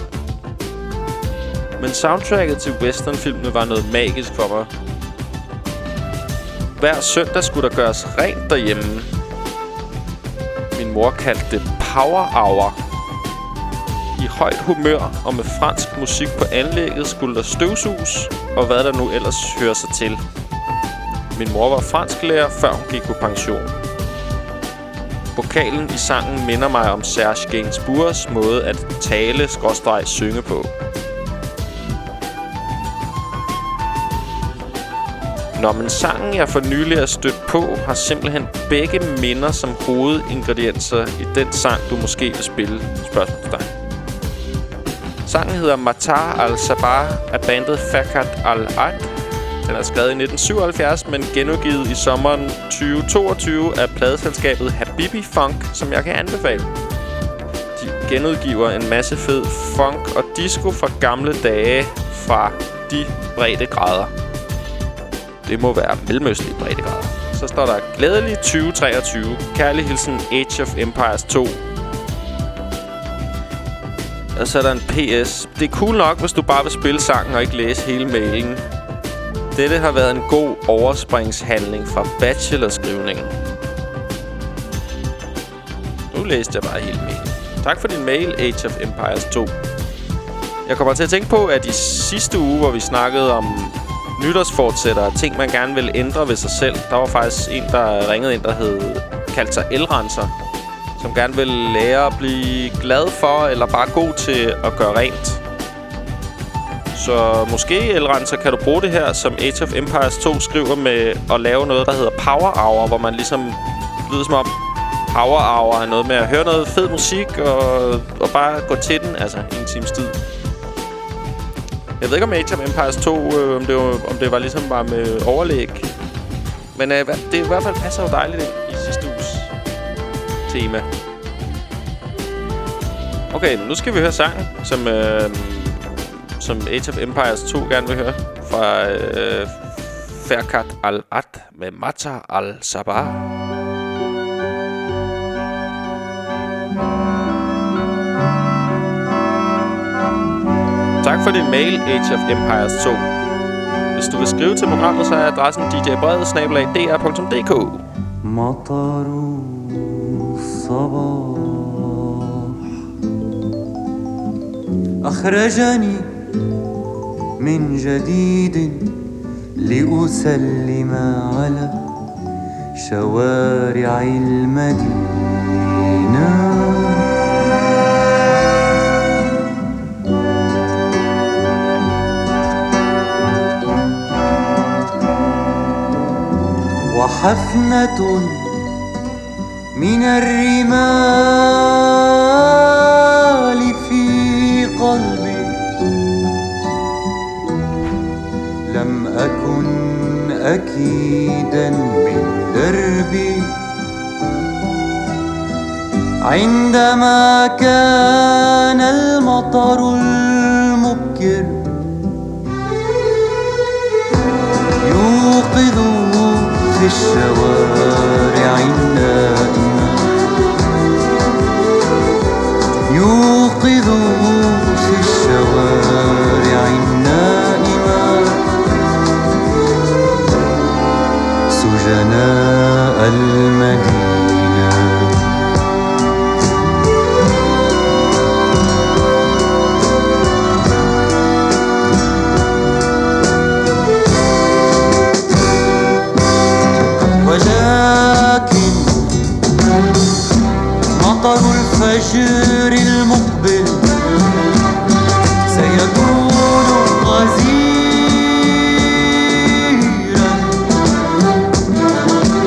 Men soundtracket til westernfilmene var noget magisk for mig. Hver søndag skulle der gøres rent derhjemme. Min mor kaldte det Power Hour. I højt humør og med fransk musik på anlægget skulle der støvsuges, og hvad der nu ellers hører sig til. Min mor var fransklærer, før hun gik på pension. Vokalen i sangen minder mig om Serge Gainsbourgs måde at tale-synge på. Nå, men sangen, jeg for nylig er stødt på, har simpelthen begge minder som hovedingredienser i den sang, du måske vil spille. Spørgsmålstegn. Sangen hedder Matar al-Sabah af bandet Fakat al-Ad. Den er skrevet i 1977, men genudgivet i sommeren 2022 af pladeselskabet Habibi Funk, som jeg kan anbefale. De genudgiver en masse fed funk og disco fra gamle dage fra de brede grader. Det må være mellemøstlige breddegrader. Så står der glædelig 2023. Kærlig hilsen Age of Empires 2. Og så er der en PS. Det er cool nok, hvis du bare vil spille sangen og ikke læse hele mailen. Dette har været en god overspringshandling fra bachelorskrivningen. Nu læste jeg bare hele mailen. Tak for din mail, Age of Empires 2. Jeg kommer til at tænke på, at i sidste uge, hvor vi snakkede om nytårsfortsættere, ting man gerne vil ændre ved sig selv, der var faktisk en, der ringede ind, der hed, kaldte sig elrenser, som gerne vil lære at blive glad for, eller bare god til at gøre rent. Så måske, Elrenser, kan du bruge det her, som Age of Empires 2 skriver med at lave noget, der hedder Power Hour, hvor man ligesom lyder som om Power Hour er noget med at høre noget fed musik og, og bare gå til den, altså en times tid. Jeg ved ikke om Age of Empires 2, øh, om, det var, om det var ligesom bare med overlæg. Men øh, det i hvert fald passer jo dejligt i sidste uges tema. Okay, nu skal vi høre sangen, som, øh, som Age of Empires 2 gerne vil høre. Fra øh, Ferkat al-Ad med Matar al-Sabah. For din mail, Age of Empires 2. Hvis du vil skrive til programmet, så er adressen djbredet-dr.dk مطر الصباح أخرجني من جديد لأسلم على شوارع المدينة وحفنة من الرمال في قلبي. لم أكن أكيدا من دربي. عندما كان المطر المبكر يوقظ الشوارع النائمة. يوقظ في الشوارع النائمة. سجناء المدينة. الفجر المقبل. سيكون غزيرا.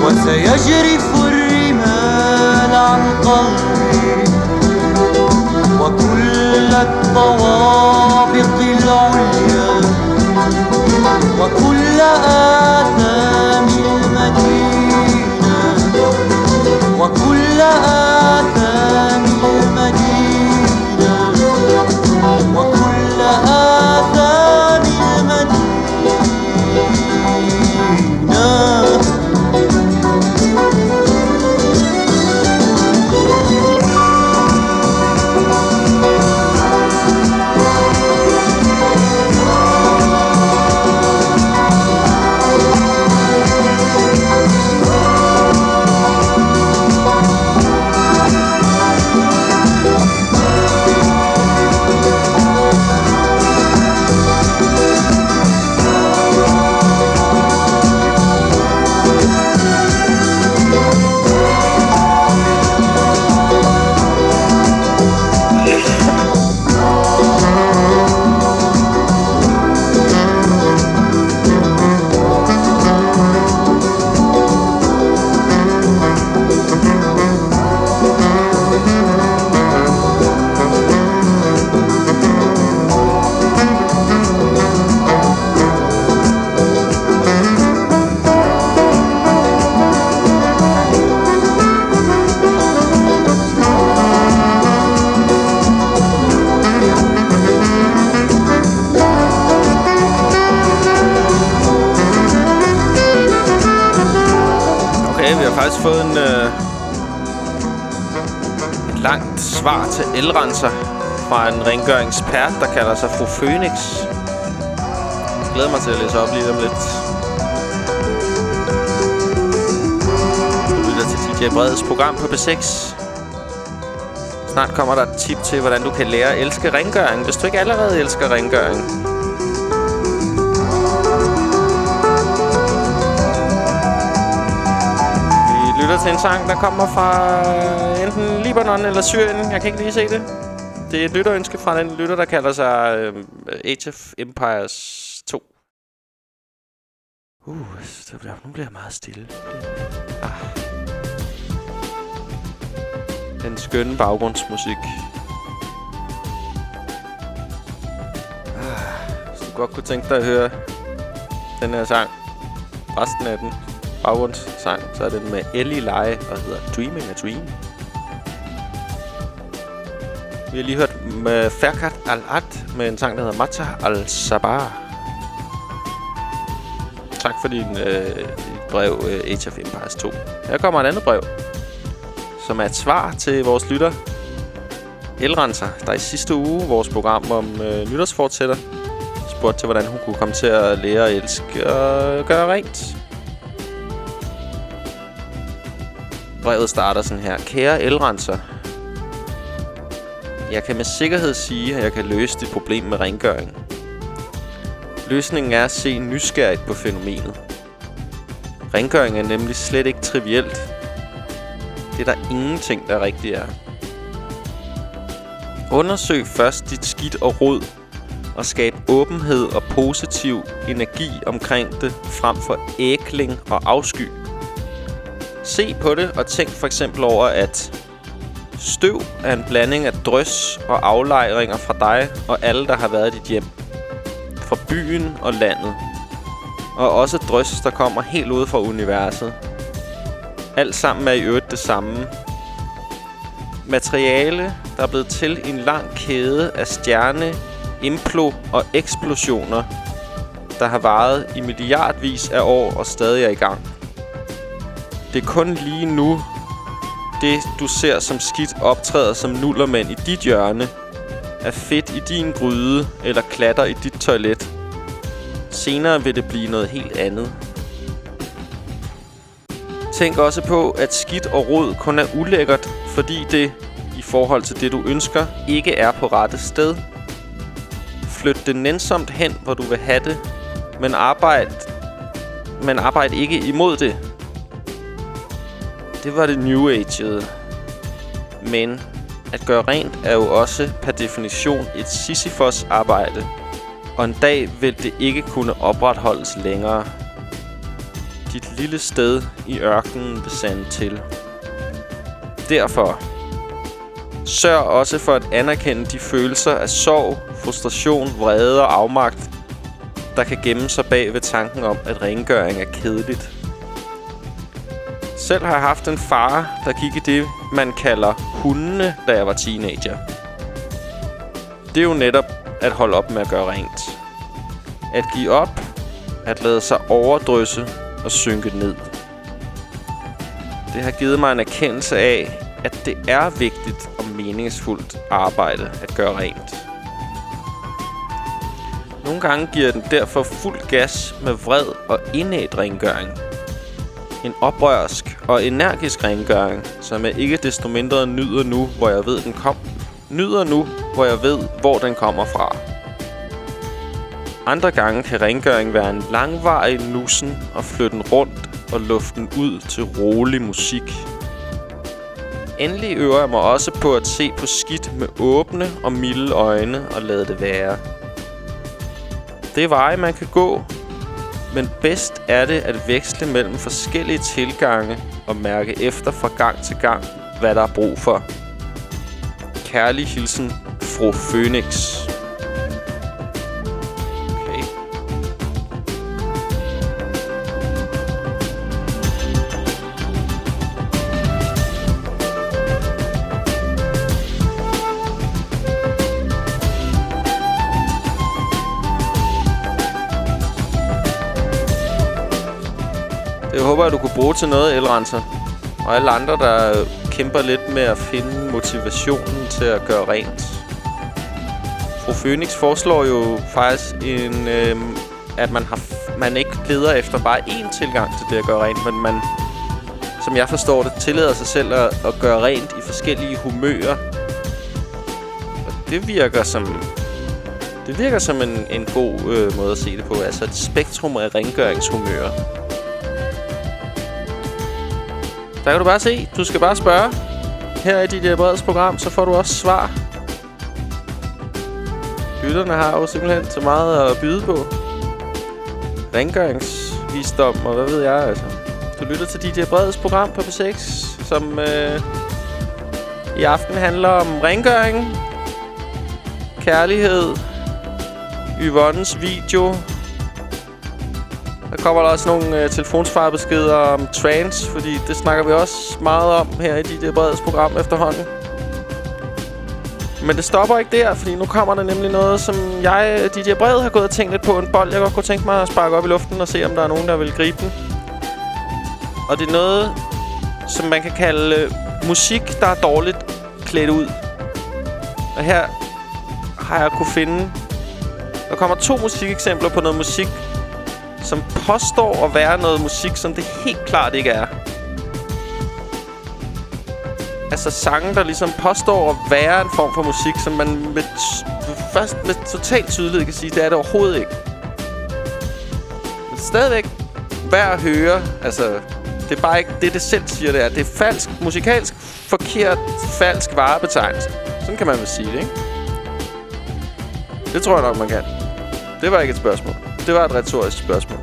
وسيجرف الرمال عن قلبي وكل الطوابق العليا. وكل آثام fra en rengøringspert, der kalder sig Fru Phoenix. Jeg glæder mig til at læse op lige om lidt. Du lytter til DJ Breds program på B6. Snart kommer der et tip til, hvordan du kan lære at elske rengøring, hvis du ikke allerede elsker rengøring. Vi lytter til en sang, der kommer fra enten Libanon eller Syrien. Jeg kan ikke lige se det. Det er et lytterønske fra den lytter, der kalder sig øh, Age of Empires 2. Uh, så bliver, nu bliver jeg meget stille. Ah. Den skønne baggrundsmusik. Ah, hvis du godt kunne tænke dig at høre den her sang, resten af den baggrundssang, så er den med Ellie Leje og hedder Dreaming a Dream. Vi har lige hørt med Ferkat Al-Ad med en sang, der hedder Mata Al-Sabah. Tak for din øh, brev, øh, Age of Empires 2. Her kommer et andet brev, som er et svar til vores lytter, Elrenser, der i sidste uge, vores program om øh, nytårsfortsætter, spurgte til, hvordan hun kunne komme til at lære at elske og gøre rent. Brevet starter sådan her. Kære elrenser, jeg kan med sikkerhed sige, at jeg kan løse dit problem med rengøring. Løsningen er at se nysgerrigt på fænomenet. Rengøring er nemlig slet ikke trivielt. Det er der ingenting, der rigtigt er. Undersøg først dit skidt og rod, og skab åbenhed og positiv energi omkring det, frem for ækling og afsky. Se på det og tænk for eksempel over, at støv er en blanding af drøs og aflejringer fra dig og alle, der har været i dit hjem. Fra byen og landet. Og også drøs, der kommer helt ud fra universet. Alt sammen er i øvrigt det samme. Materiale, der er blevet til i en lang kæde af stjerne, implo og eksplosioner, der har varet i milliardvis af år og stadig er i gang. Det er kun lige nu, det du ser som skidt optræder som nullermand i dit hjørne, er fedt i din gryde eller klatter i dit toilet. Senere vil det blive noget helt andet. Tænk også på, at skidt og rod kun er ulækkert, fordi det, i forhold til det du ønsker, ikke er på rette sted. Flyt det nænsomt hen, hvor du vil have det, men arbejd, men arbejd ikke imod det. Det var det New Age. Men at gøre rent er jo også per definition et Sisyfos arbejde. Og en dag vil det ikke kunne opretholdes længere. Dit lille sted i ørkenen vil sande til. Derfor Sørg også for at anerkende de følelser af sorg, frustration, vrede og afmagt, der kan gemme sig bag ved tanken om, at rengøring er kedeligt. Selv har jeg haft en far, der gik i det, man kalder hundene, da jeg var teenager. Det er jo netop at holde op med at gøre rent. At give op, at lade sig overdrysse og synke ned. Det har givet mig en erkendelse af, at det er vigtigt og meningsfuldt arbejde at gøre rent. Nogle gange giver den derfor fuld gas med vred og indæt rengøring. En oprørsk og energisk rengøring, som jeg ikke desto mindre nyder nu, hvor jeg ved, den kom. Nyder nu, hvor jeg ved, hvor den kommer fra. Andre gange kan rengøring være en langvarig nussen og flytte den rundt og luften ud til rolig musik. Endelig øver jeg mig også på at se på skidt med åbne og milde øjne og lade det være. Det er veje, man kan gå, men bedst er det at veksle mellem forskellige tilgange og mærke efter fra gang til gang, hvad der er brug for. Kærlig hilsen, fru Phoenix. Bruge til noget, elrenser. Og alle andre, der kæmper lidt med at finde motivationen til at gøre rent. Fru Phoenix foreslår jo faktisk, en, øh, at man, har, man ikke leder efter bare én tilgang til det at gøre rent, men man, som jeg forstår det, tillader sig selv at, at gøre rent i forskellige humører. Og det virker som det virker som en, en god øh, måde at se det på. Altså et spektrum af rengøringshumører. Der kan du bare se. Du skal bare spørge. Her i dit øh, Breds program, så får du også svar. Lytterne har jo simpelthen så meget at byde på. Rengøringsvisdom og hvad ved jeg, altså. Du lytter til DJ Breds program på P6, som øh, i aften handler om rengøring, kærlighed, Yvonnes video. Kommer der også nogle øh, telefonsvarbeskeder om trans, fordi det snakker vi også meget om her i DJ Breds program efterhånden. Men det stopper ikke der, fordi nu kommer der nemlig noget, som jeg, DJ Bred, har gået og tænkt lidt på. En bold, jeg godt kunne tænke mig at sparke op i luften og se, om der er nogen, der vil gribe den. Og det er noget, som man kan kalde øh, musik, der er dårligt klædt ud. Og her har jeg kunne finde... Der kommer to musikeksempler på noget musik, som påstår at være noget musik, som det helt klart ikke er. Altså sange, der ligesom påstår at være en form for musik, som man med, først med total tydelighed kan sige, det er det overhovedet ikke. Men stadigvæk værd at høre. Altså, det er bare ikke det, det selv siger, det er. Det er falsk, musikalsk, forkert, falsk varebetegnelse. Sådan kan man vel sige det, ikke? Det tror jeg nok, man kan. Det var ikke et spørgsmål. Det var et retorisk spørgsmål.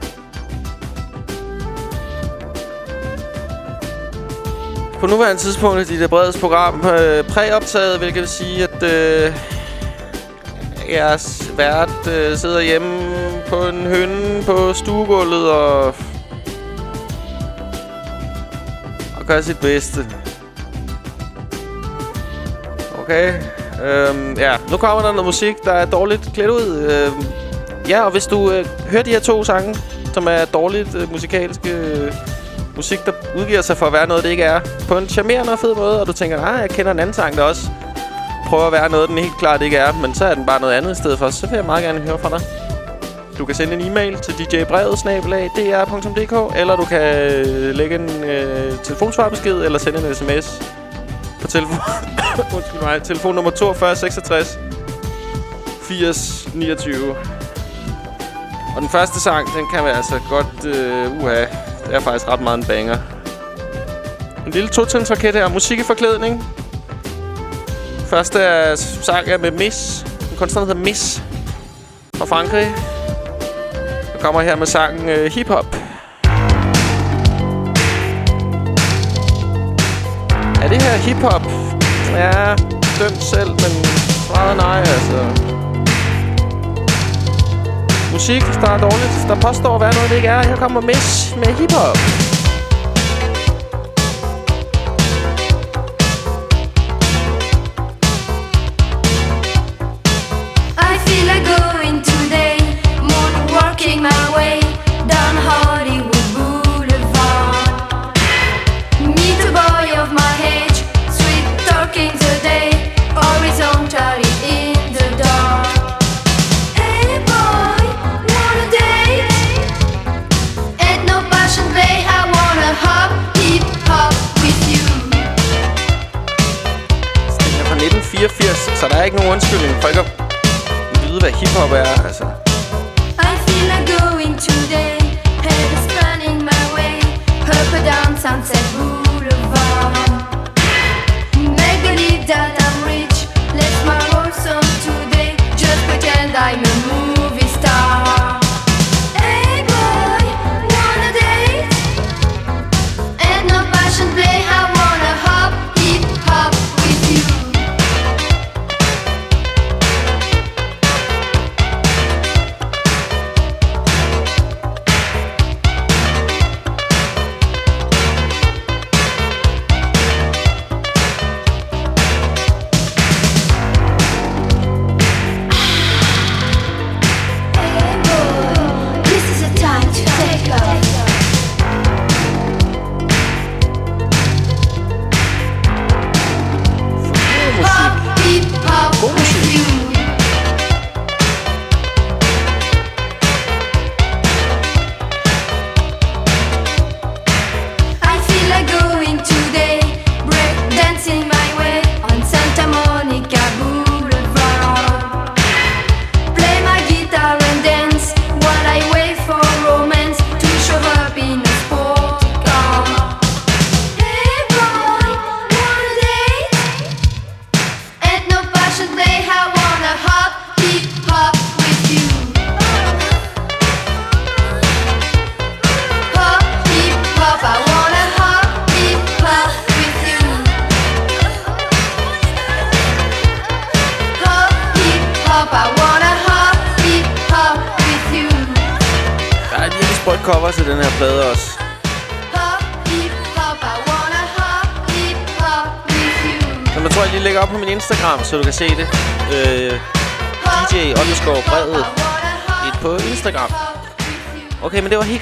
På nuværende tidspunkt er dit Breds program øh, præoptaget, hvilket vil sige, at øh, jeres vært øh, sidder hjemme på en hønne på stuegulvet og, og gør sit bedste. Okay. Øhm, ja, nu kommer der noget musik, der er dårligt klædt ud. Øhm, ja, og hvis du øh, hører de her to sange, som er dårligt øh, musikalske... Øh, musik, der udgiver sig for at være noget, det ikke er. På en charmerende og fed måde, og du tænker, nej, jeg kender en anden sang, der også prøver at være noget, den helt klart ikke er. Men så er den bare noget andet i stedet for. Så vil jeg meget gerne høre fra dig. Du kan sende en e-mail til djbrevet-dr.dk Eller du kan øh, lægge en øh, telefonsvarbesked Eller sende en sms På telefon Undskyld mig Telefonnummer 42 66 80 29 og den første sang Den kan vi altså godt øh, uha det er faktisk ret meget en banger. En lille to-trinsraket her. Musik i forklædning. Første er sang er med Miss. En kunstner, hedder Miss. Fra Frankrig. Der kommer her med sangen øh, Hip Hop. Er det her hip hop? Ja, dømt selv, men meget nej, altså. Musik, der er dårligt, der påstår at være noget, det ikke er. Her kommer Miss med hiphop. Så der er ikke nogen undskyldning for ikke at vide, hvad hiphop er. Altså,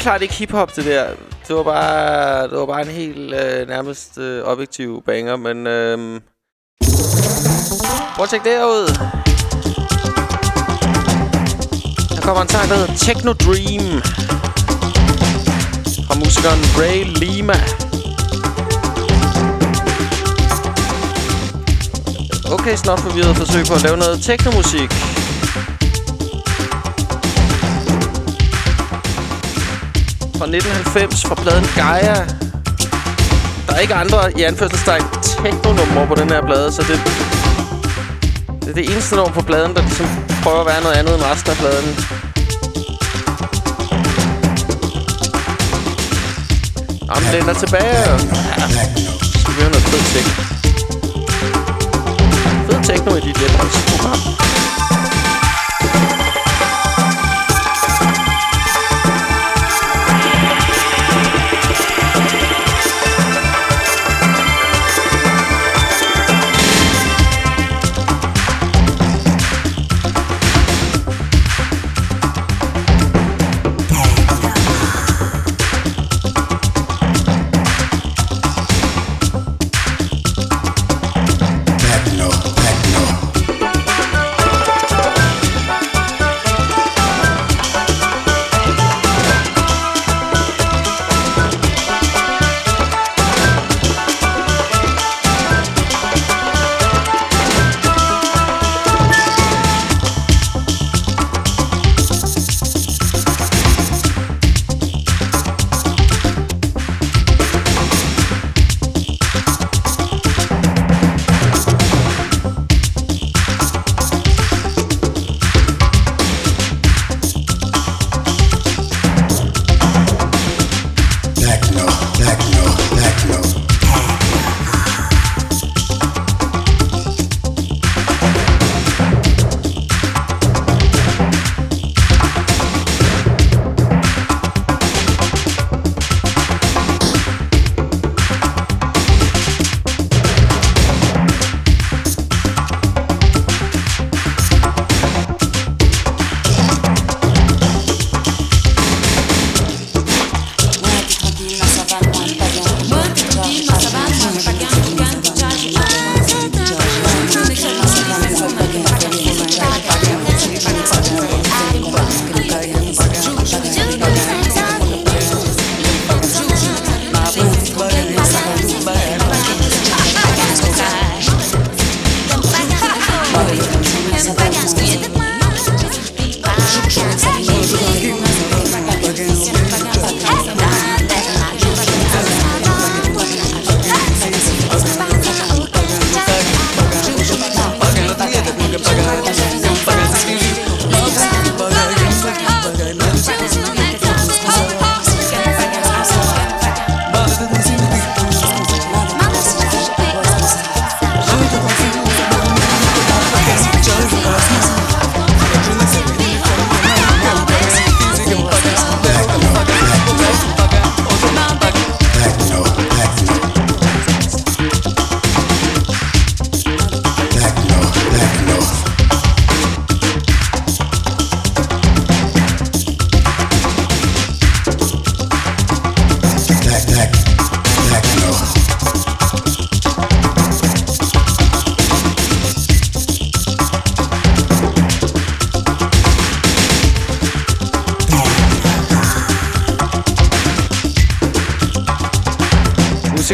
helt klart ikke hiphop, det der. Det var bare, det var bare en helt øh, nærmest øh, objektiv banger, men... Øh, prøv at tjekke derud. Der kommer en sang, der hedder Techno Dream. Fra musikeren Ray Lima. Okay, snart forvirret forsøg på at lave noget teknomusik. Fra 1990 fra pladen Gaia. Der er ikke andre i anførselstegn teknonumre på den her plade, så det, det er det eneste nummer på pladen, der ligesom prøver at være noget andet end resten af pladen. Jamen, den er tilbage. Ja. Skal vi høre noget fed ting. Fed techno i dit program.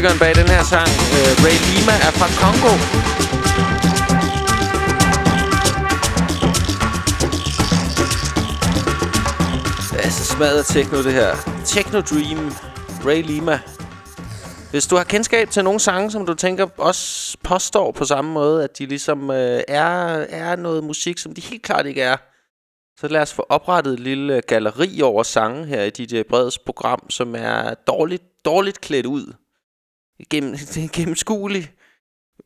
Musikeren bag den her sang, øh, Ray Lima, er fra Congo. Det er så smadret techno, det her. Techno Dream, Ray Lima. Hvis du har kendskab til nogle sange, som du tænker også påstår på samme måde, at de ligesom øh, er, er noget musik, som de helt klart ikke er, så lad os få oprettet et lille galleri over sange her i DJ Breds program, som er dårligt, dårligt klædt ud. Gennem, gennemskuelig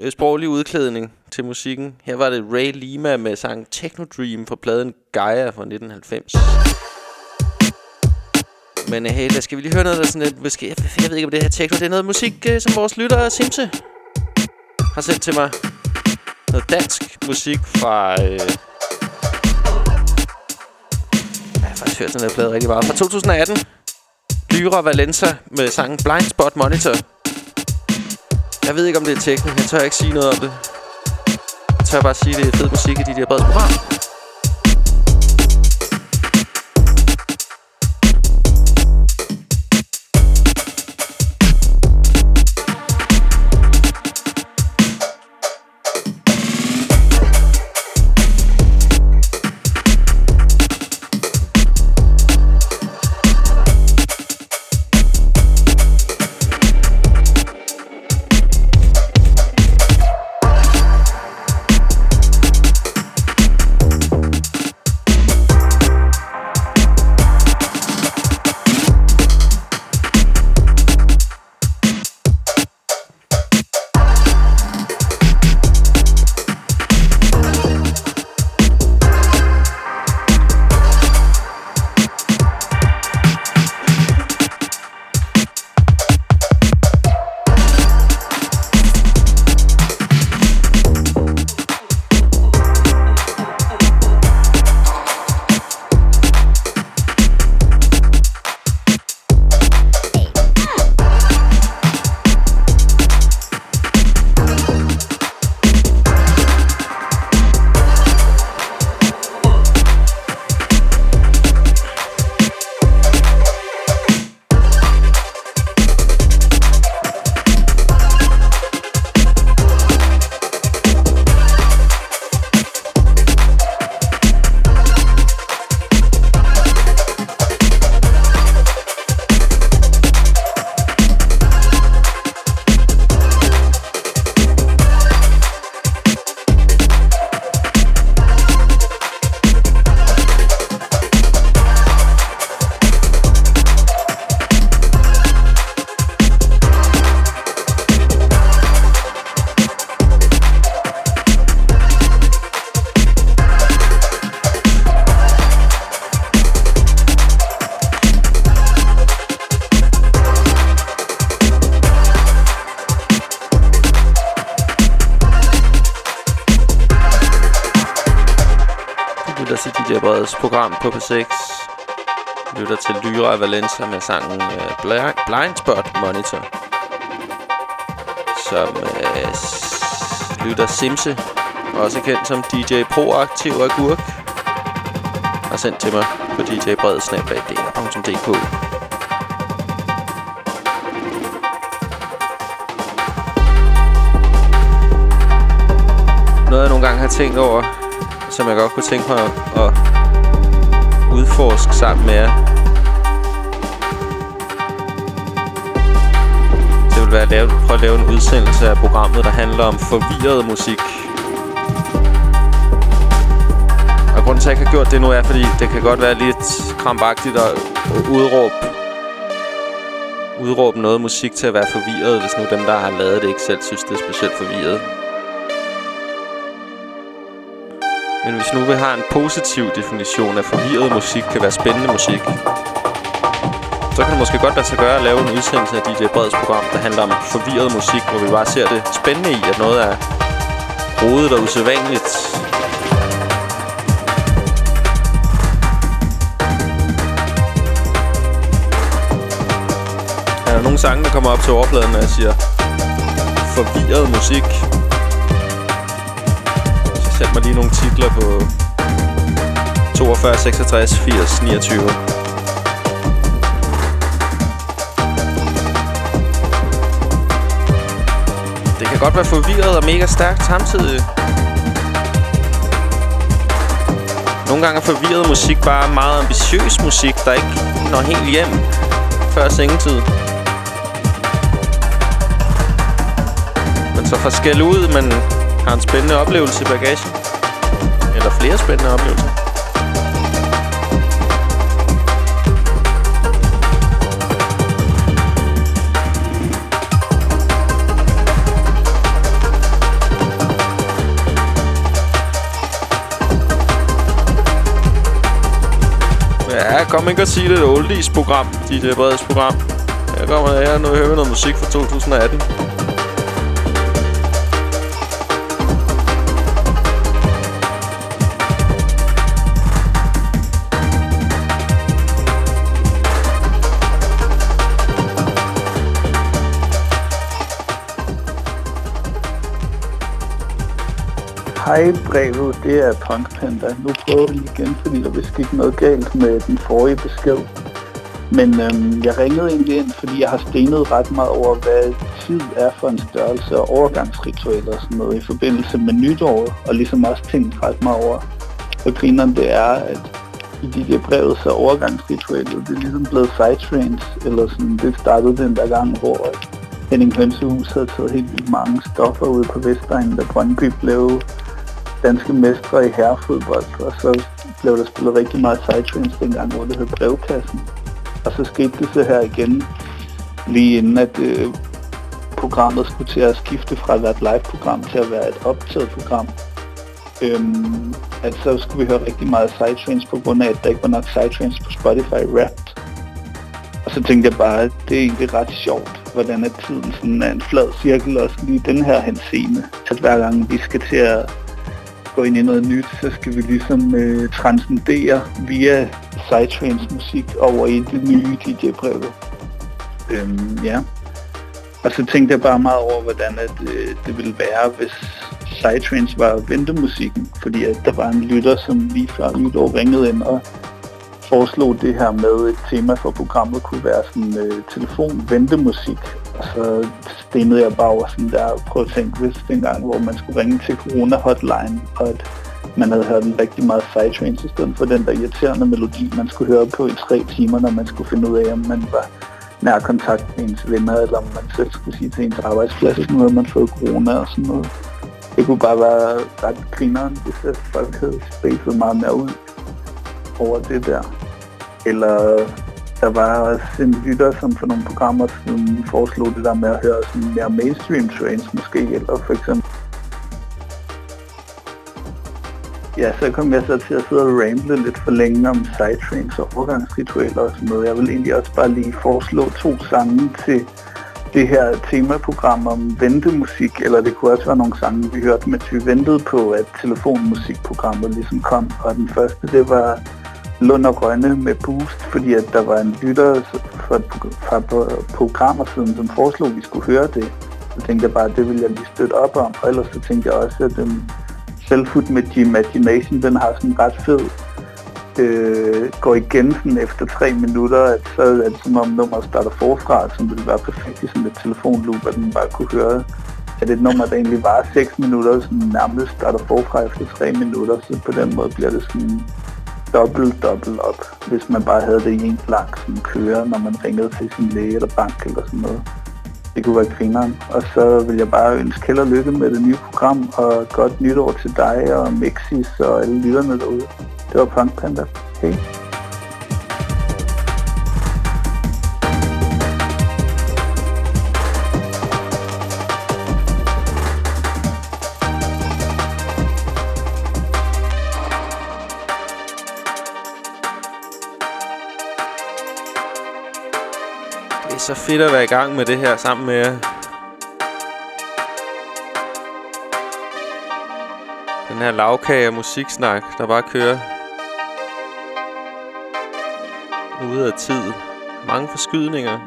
øh, sproglig udklædning til musikken. Her var det Ray Lima med sang Techno Dream fra pladen Gaia fra 1990. Men øh, hey, lad skal vi lige høre noget, der sådan lidt... Måske, jeg, jeg ved ikke, om det her techno, det er noget musik, øh, som vores lyttere Simse har sendt til mig. Noget dansk musik fra... Øh, jeg har faktisk hørt den her plade rigtig meget. Fra 2018. Lyra Valenza med sangen Blind Spot Monitor. Jeg ved ikke, om det er teknik. Jeg tør ikke sige noget om det. Jeg tør bare sige, at det er fed musik i de der brede program. 6 Lytter til Lyra Valencia med sangen uh, Blind, Blind Spot Monitor. Som uh, lytter Simse, også kendt som DJ Proaktiv Agurk, har sendt til mig på djbredsnablag.dk. Noget jeg nogle gange har tænkt over, som jeg godt kunne tænke mig at udforske sammen med jer. Det vil være at lave, prøve at lave en udsendelse af programmet, der handler om forvirret musik. Og grunden til, at jeg ikke har gjort det nu, er, fordi det kan godt være lidt krampagtigt at udråbe udråbe noget musik til at være forvirret, hvis nu dem, der har lavet det, ikke selv synes, det er specielt forvirret. Men hvis nu vi har en positiv definition af forvirret musik, kan være spændende musik, så kan det måske godt lade sig gøre at lave en udsendelse af DJ Breds program, der handler om forvirret musik, hvor vi bare ser det spændende i, at noget er rodet og usædvanligt. Er der nogle sange, der kommer op til overfladen, når jeg siger forvirret musik? Send mig lige nogle titler på 42, 66, 80, 29. Det kan godt være forvirret og mega stærkt samtidig. Nogle gange er forvirret musik bare meget ambitiøs musik, der ikke når helt hjem før sengetid. Men så får skæld ud, men har en spændende oplevelse i bagagen. Eller flere spændende oplevelser. Ja, kom ikke og sige det er program. oldies-program, DJ Breds program. Her kommer der her, nu hører noget musik fra 2018. Hej brevet, det er Punk Panda. Nu prøver vi igen, fordi der vist gik noget galt med den forrige besked. Men øhm, jeg ringede egentlig ind, fordi jeg har stenet ret meget over, hvad tid er for en størrelse og overgangsritualer og sådan noget i forbindelse med nytåret, og ligesom også tænkt ret meget over, hvad grineren det er, at i de der brevet, så er overgangsritualet, det er ligesom blevet sidetrains, eller sådan, det startede den der gang, hvor Henning Hønsehus havde taget helt vildt mange stoffer ud på Vestegnen, da Brøndby blev danske mestre i herrefodbold, og så blev der spillet rigtig meget sidetrains dengang, hvor det hed brevkassen. Og så skete det så her igen, lige inden at øh, programmet skulle til at skifte fra at være et live-program til at være et optaget program. Øhm, at så skulle vi høre rigtig meget sidetrains på grund af, at der ikke var nok sidetrains på Spotify Wrapped. Og så tænkte jeg bare, at det er egentlig ret sjovt, hvordan at tiden sådan er en flad cirkel, også lige den her henseende. At hver gang vi skal til at gå ind i noget nyt, så skal vi ligesom øh, transcendere via Psytrance musik over i det nye DJ-brev. Øhm, ja. Og så tænkte jeg bare meget over, hvordan at, øh, det ville være, hvis Psytrance var ventemusikken. Fordi at der var en lytter, som lige før nytår ringede ind og foreslog det her med et tema for programmet kunne være sådan øh, telefon-ventemusik. Og så stenede jeg bare over sådan der og prøvede at tænke, hvis dengang, hvor man skulle ringe til corona-hotline, og at man havde hørt en rigtig meget sidetrains i stedet for den der irriterende melodi, man skulle høre på i tre timer, når man skulle finde ud af, om man var nær kontakt med ens venner, eller om man selv skulle sige til ens arbejdsplads, at nu havde man fået corona og sådan noget. Det kunne bare være ret grineren, hvis folk havde spacet meget mere ud over det der. Eller der var også en lytter, som for nogle programmer som foreslog det der med at høre sådan mere mainstream trains måske, eller for eksempel Ja, så kom jeg så til at sidde og ramble lidt for længe om sidetrains og overgangsritualer og sådan noget. Jeg vil egentlig også bare lige foreslå to sange til det her temaprogram om ventemusik, eller det kunne også være nogle sange, vi hørte, mens vi ventede på, at telefonmusikprogrammet ligesom kom. Og den første, det var Lund og Rønne med Boost, fordi at der var en lytter for et fra programmer siden, som foreslog, at vi skulle høre det. Så tænkte jeg bare, at det ville jeg lige støtte op om. Og ellers så tænkte jeg også, at øhm, den Selfhood med Imagination, den har sådan ret fed øh, går igen sådan efter tre minutter, at så er det som om nummeret starter forfra, som ville være perfekt i sådan et telefonloop, at man bare kunne høre, at et nummer, der egentlig var 6 minutter, sådan nærmest starter forfra efter 3 minutter, så på den måde bliver det sådan dobbelt, dobbelt op, hvis man bare havde det i en lang sådan køre, når man ringede til sin læge eller bank eller sådan noget. Det kunne være grineren. Og så vil jeg bare ønske held og lykke med det nye program, og godt nytår til dig og Mexis og alle lytterne derude. Det var Punk Panda. Hej. Så fedt at være i gang med det her sammen med jer. Den her lavkage af musiksnak, der bare kører. Ude af tid. Mange forskydninger.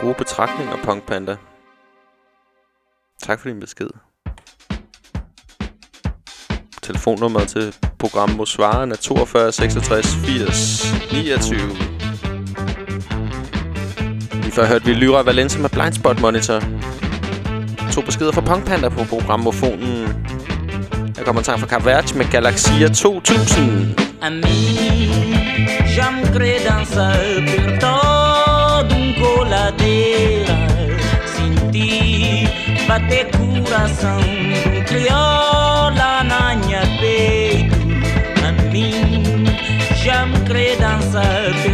Gode betragtninger, Punk Panda. Tak for din besked. Telefonnummeret til programmet Svaren er 42 66 80 29. Før hørte vi Lyra Valencia med Blindspot Monitor. To beskeder fra Punk Panda på programmofonen. Jeg kommer en sang fra Cap Verde med Galaxia 2000. Ami, jam me per dançar por todo um coladeira. Senti bater coração de criola crioula na minha peito. Ami, jam já per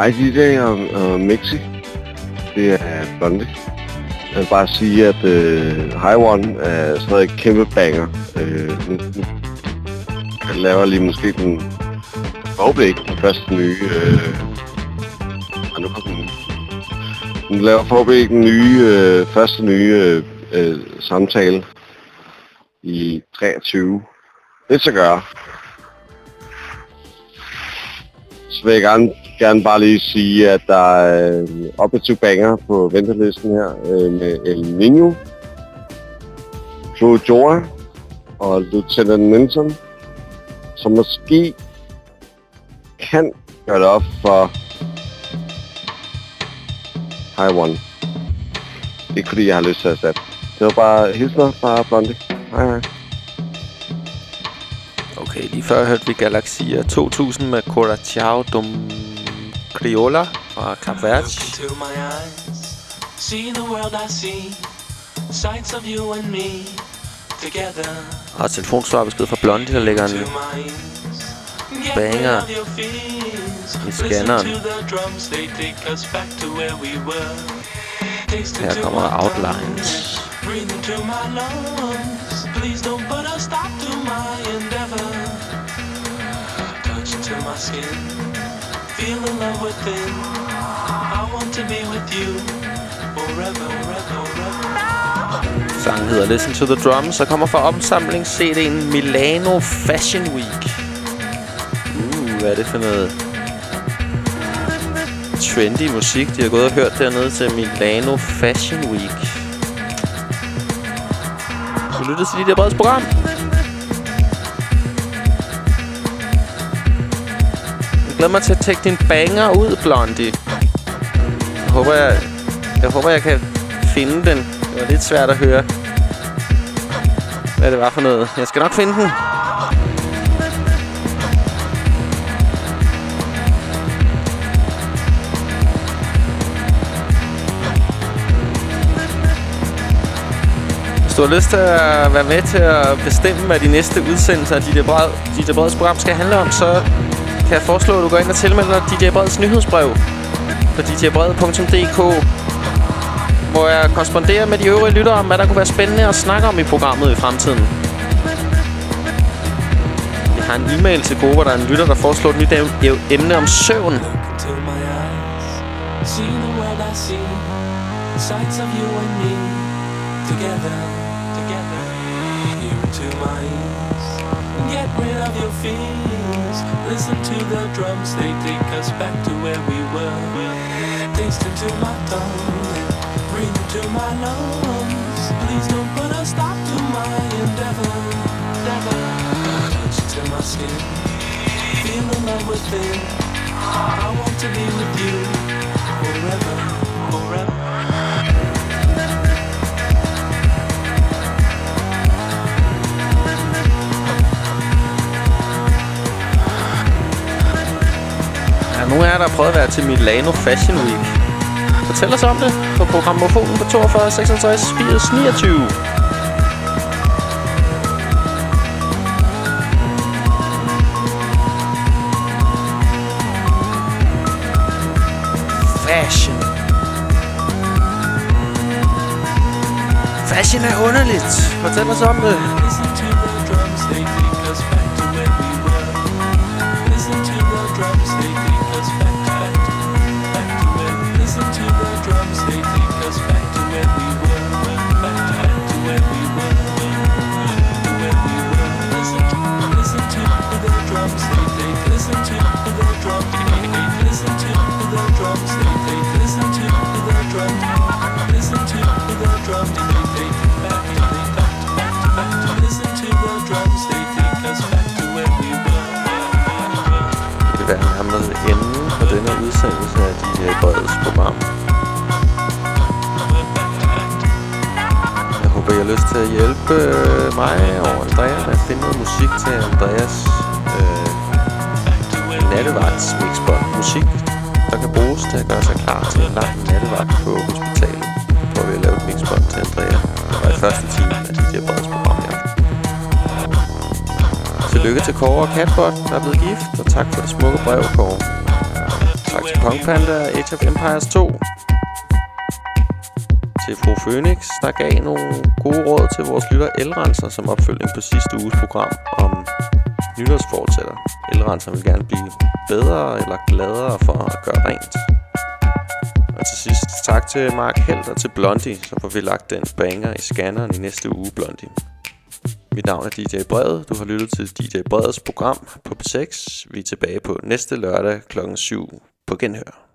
Hej DJ og, og Mixi. Det er Blondie. Jeg vil bare sige, at øh, High One er stadig et kæmpe banger. Øh, nu, nu jeg laver lige måske den forhåbentlig den første nye... Øh, ah, nu kommer den. Den laver forhåbentlig den nye, øh, første nye øh, øh, samtale i 23. Det skal gøre. Så vil jeg gerne, gerne bare lige sige, at der er øh, op til banger på ventelisten her øh, med El Nino, Joe Joa og Lieutenant Minton, som måske kan gøre det op for High One. er fordi jeg har lyst til at sætte. Det var bare hilsner fra Blondie. Hej hej. Okay, lige før hørte vi Galaxia 2000 med Cora Ciao Dum Criolla fra Cap Verde. Og telefonsvarbesked fra Blondie, der ligger en banger i scanneren. Her kommer my Outlines. Please don't put a stop to my endeavor. Touch to my skin, feel the love within. I want to be with you forever, forever, forever. Sangen hedder Listen to the Drums og kommer fra opsamlings-CD'en Milano Fashion Week. Uh, hvad er det for noget trendy musik, de har gået og hørt dernede til Milano Fashion Week. Du lytter til dit der breds program. Glæder mig til at tække din banger ud, Blondie. Jeg håber, jeg, jeg håber, jeg kan finde den. Det var lidt svært at høre, hvad det var for noget. Jeg skal nok finde den. Hvis du har lyst til at være med til at bestemme, hvad de næste udsendelser af DJ, Breds program skal handle om, så kan jeg foreslå, at du går ind og tilmelder dig DJ Breds nyhedsbrev på djabred.dk, hvor jeg korresponderer med de øvrige lyttere om, hvad der kunne være spændende at snakke om i programmet i fremtiden. Jeg har en e-mail til gode, hvor der er en lytter, der foreslår et nyt emne om søvn. See the I see, sights of you and me together, together. You to my ears, get rid of your fears. Listen to the drums, they take us back to where we were. Taste into my tongue, breathe into my lungs. Please don't put a stop to my endeavor. endeavor. Touch to my skin, feel the love within. I want to be with you forever. forever. Ja, nu er der prøvet at være til Milano Fashion Week. Fortæl os om det på programmofonen på 42 66 80 29. Fashion. Fashion er underligt. Fortæl os om det. Andreas øh, nattevagts mixbånd. Musik, der kan bruges til at gøre sig klar til en lang nattevagt på hospitalet. Hvor vi har lavet et mixbånd til Andrea. Det var i første time af DJ her program her. Tillykke til Kåre og Catbot, der er blevet gift, og tak for det smukke brev, Kåre. Tak til Punk Panda og Age of Empires 2. Til fru Phoenix, der gav nogle gode råd til vores lytter Elrenser som opfølging på sidste uges program om nytårsfortsætter. Elrenser vil gerne blive bedre eller gladere for at gøre rent. Og til sidst tak til Mark Held og til Blondie, så får vi lagt den banger i scanneren i næste uge, Blondie. Mit navn er DJ Brede. Du har lyttet til DJ Bredes program på P6. Vi er tilbage på næste lørdag klokken 7 på Genhør.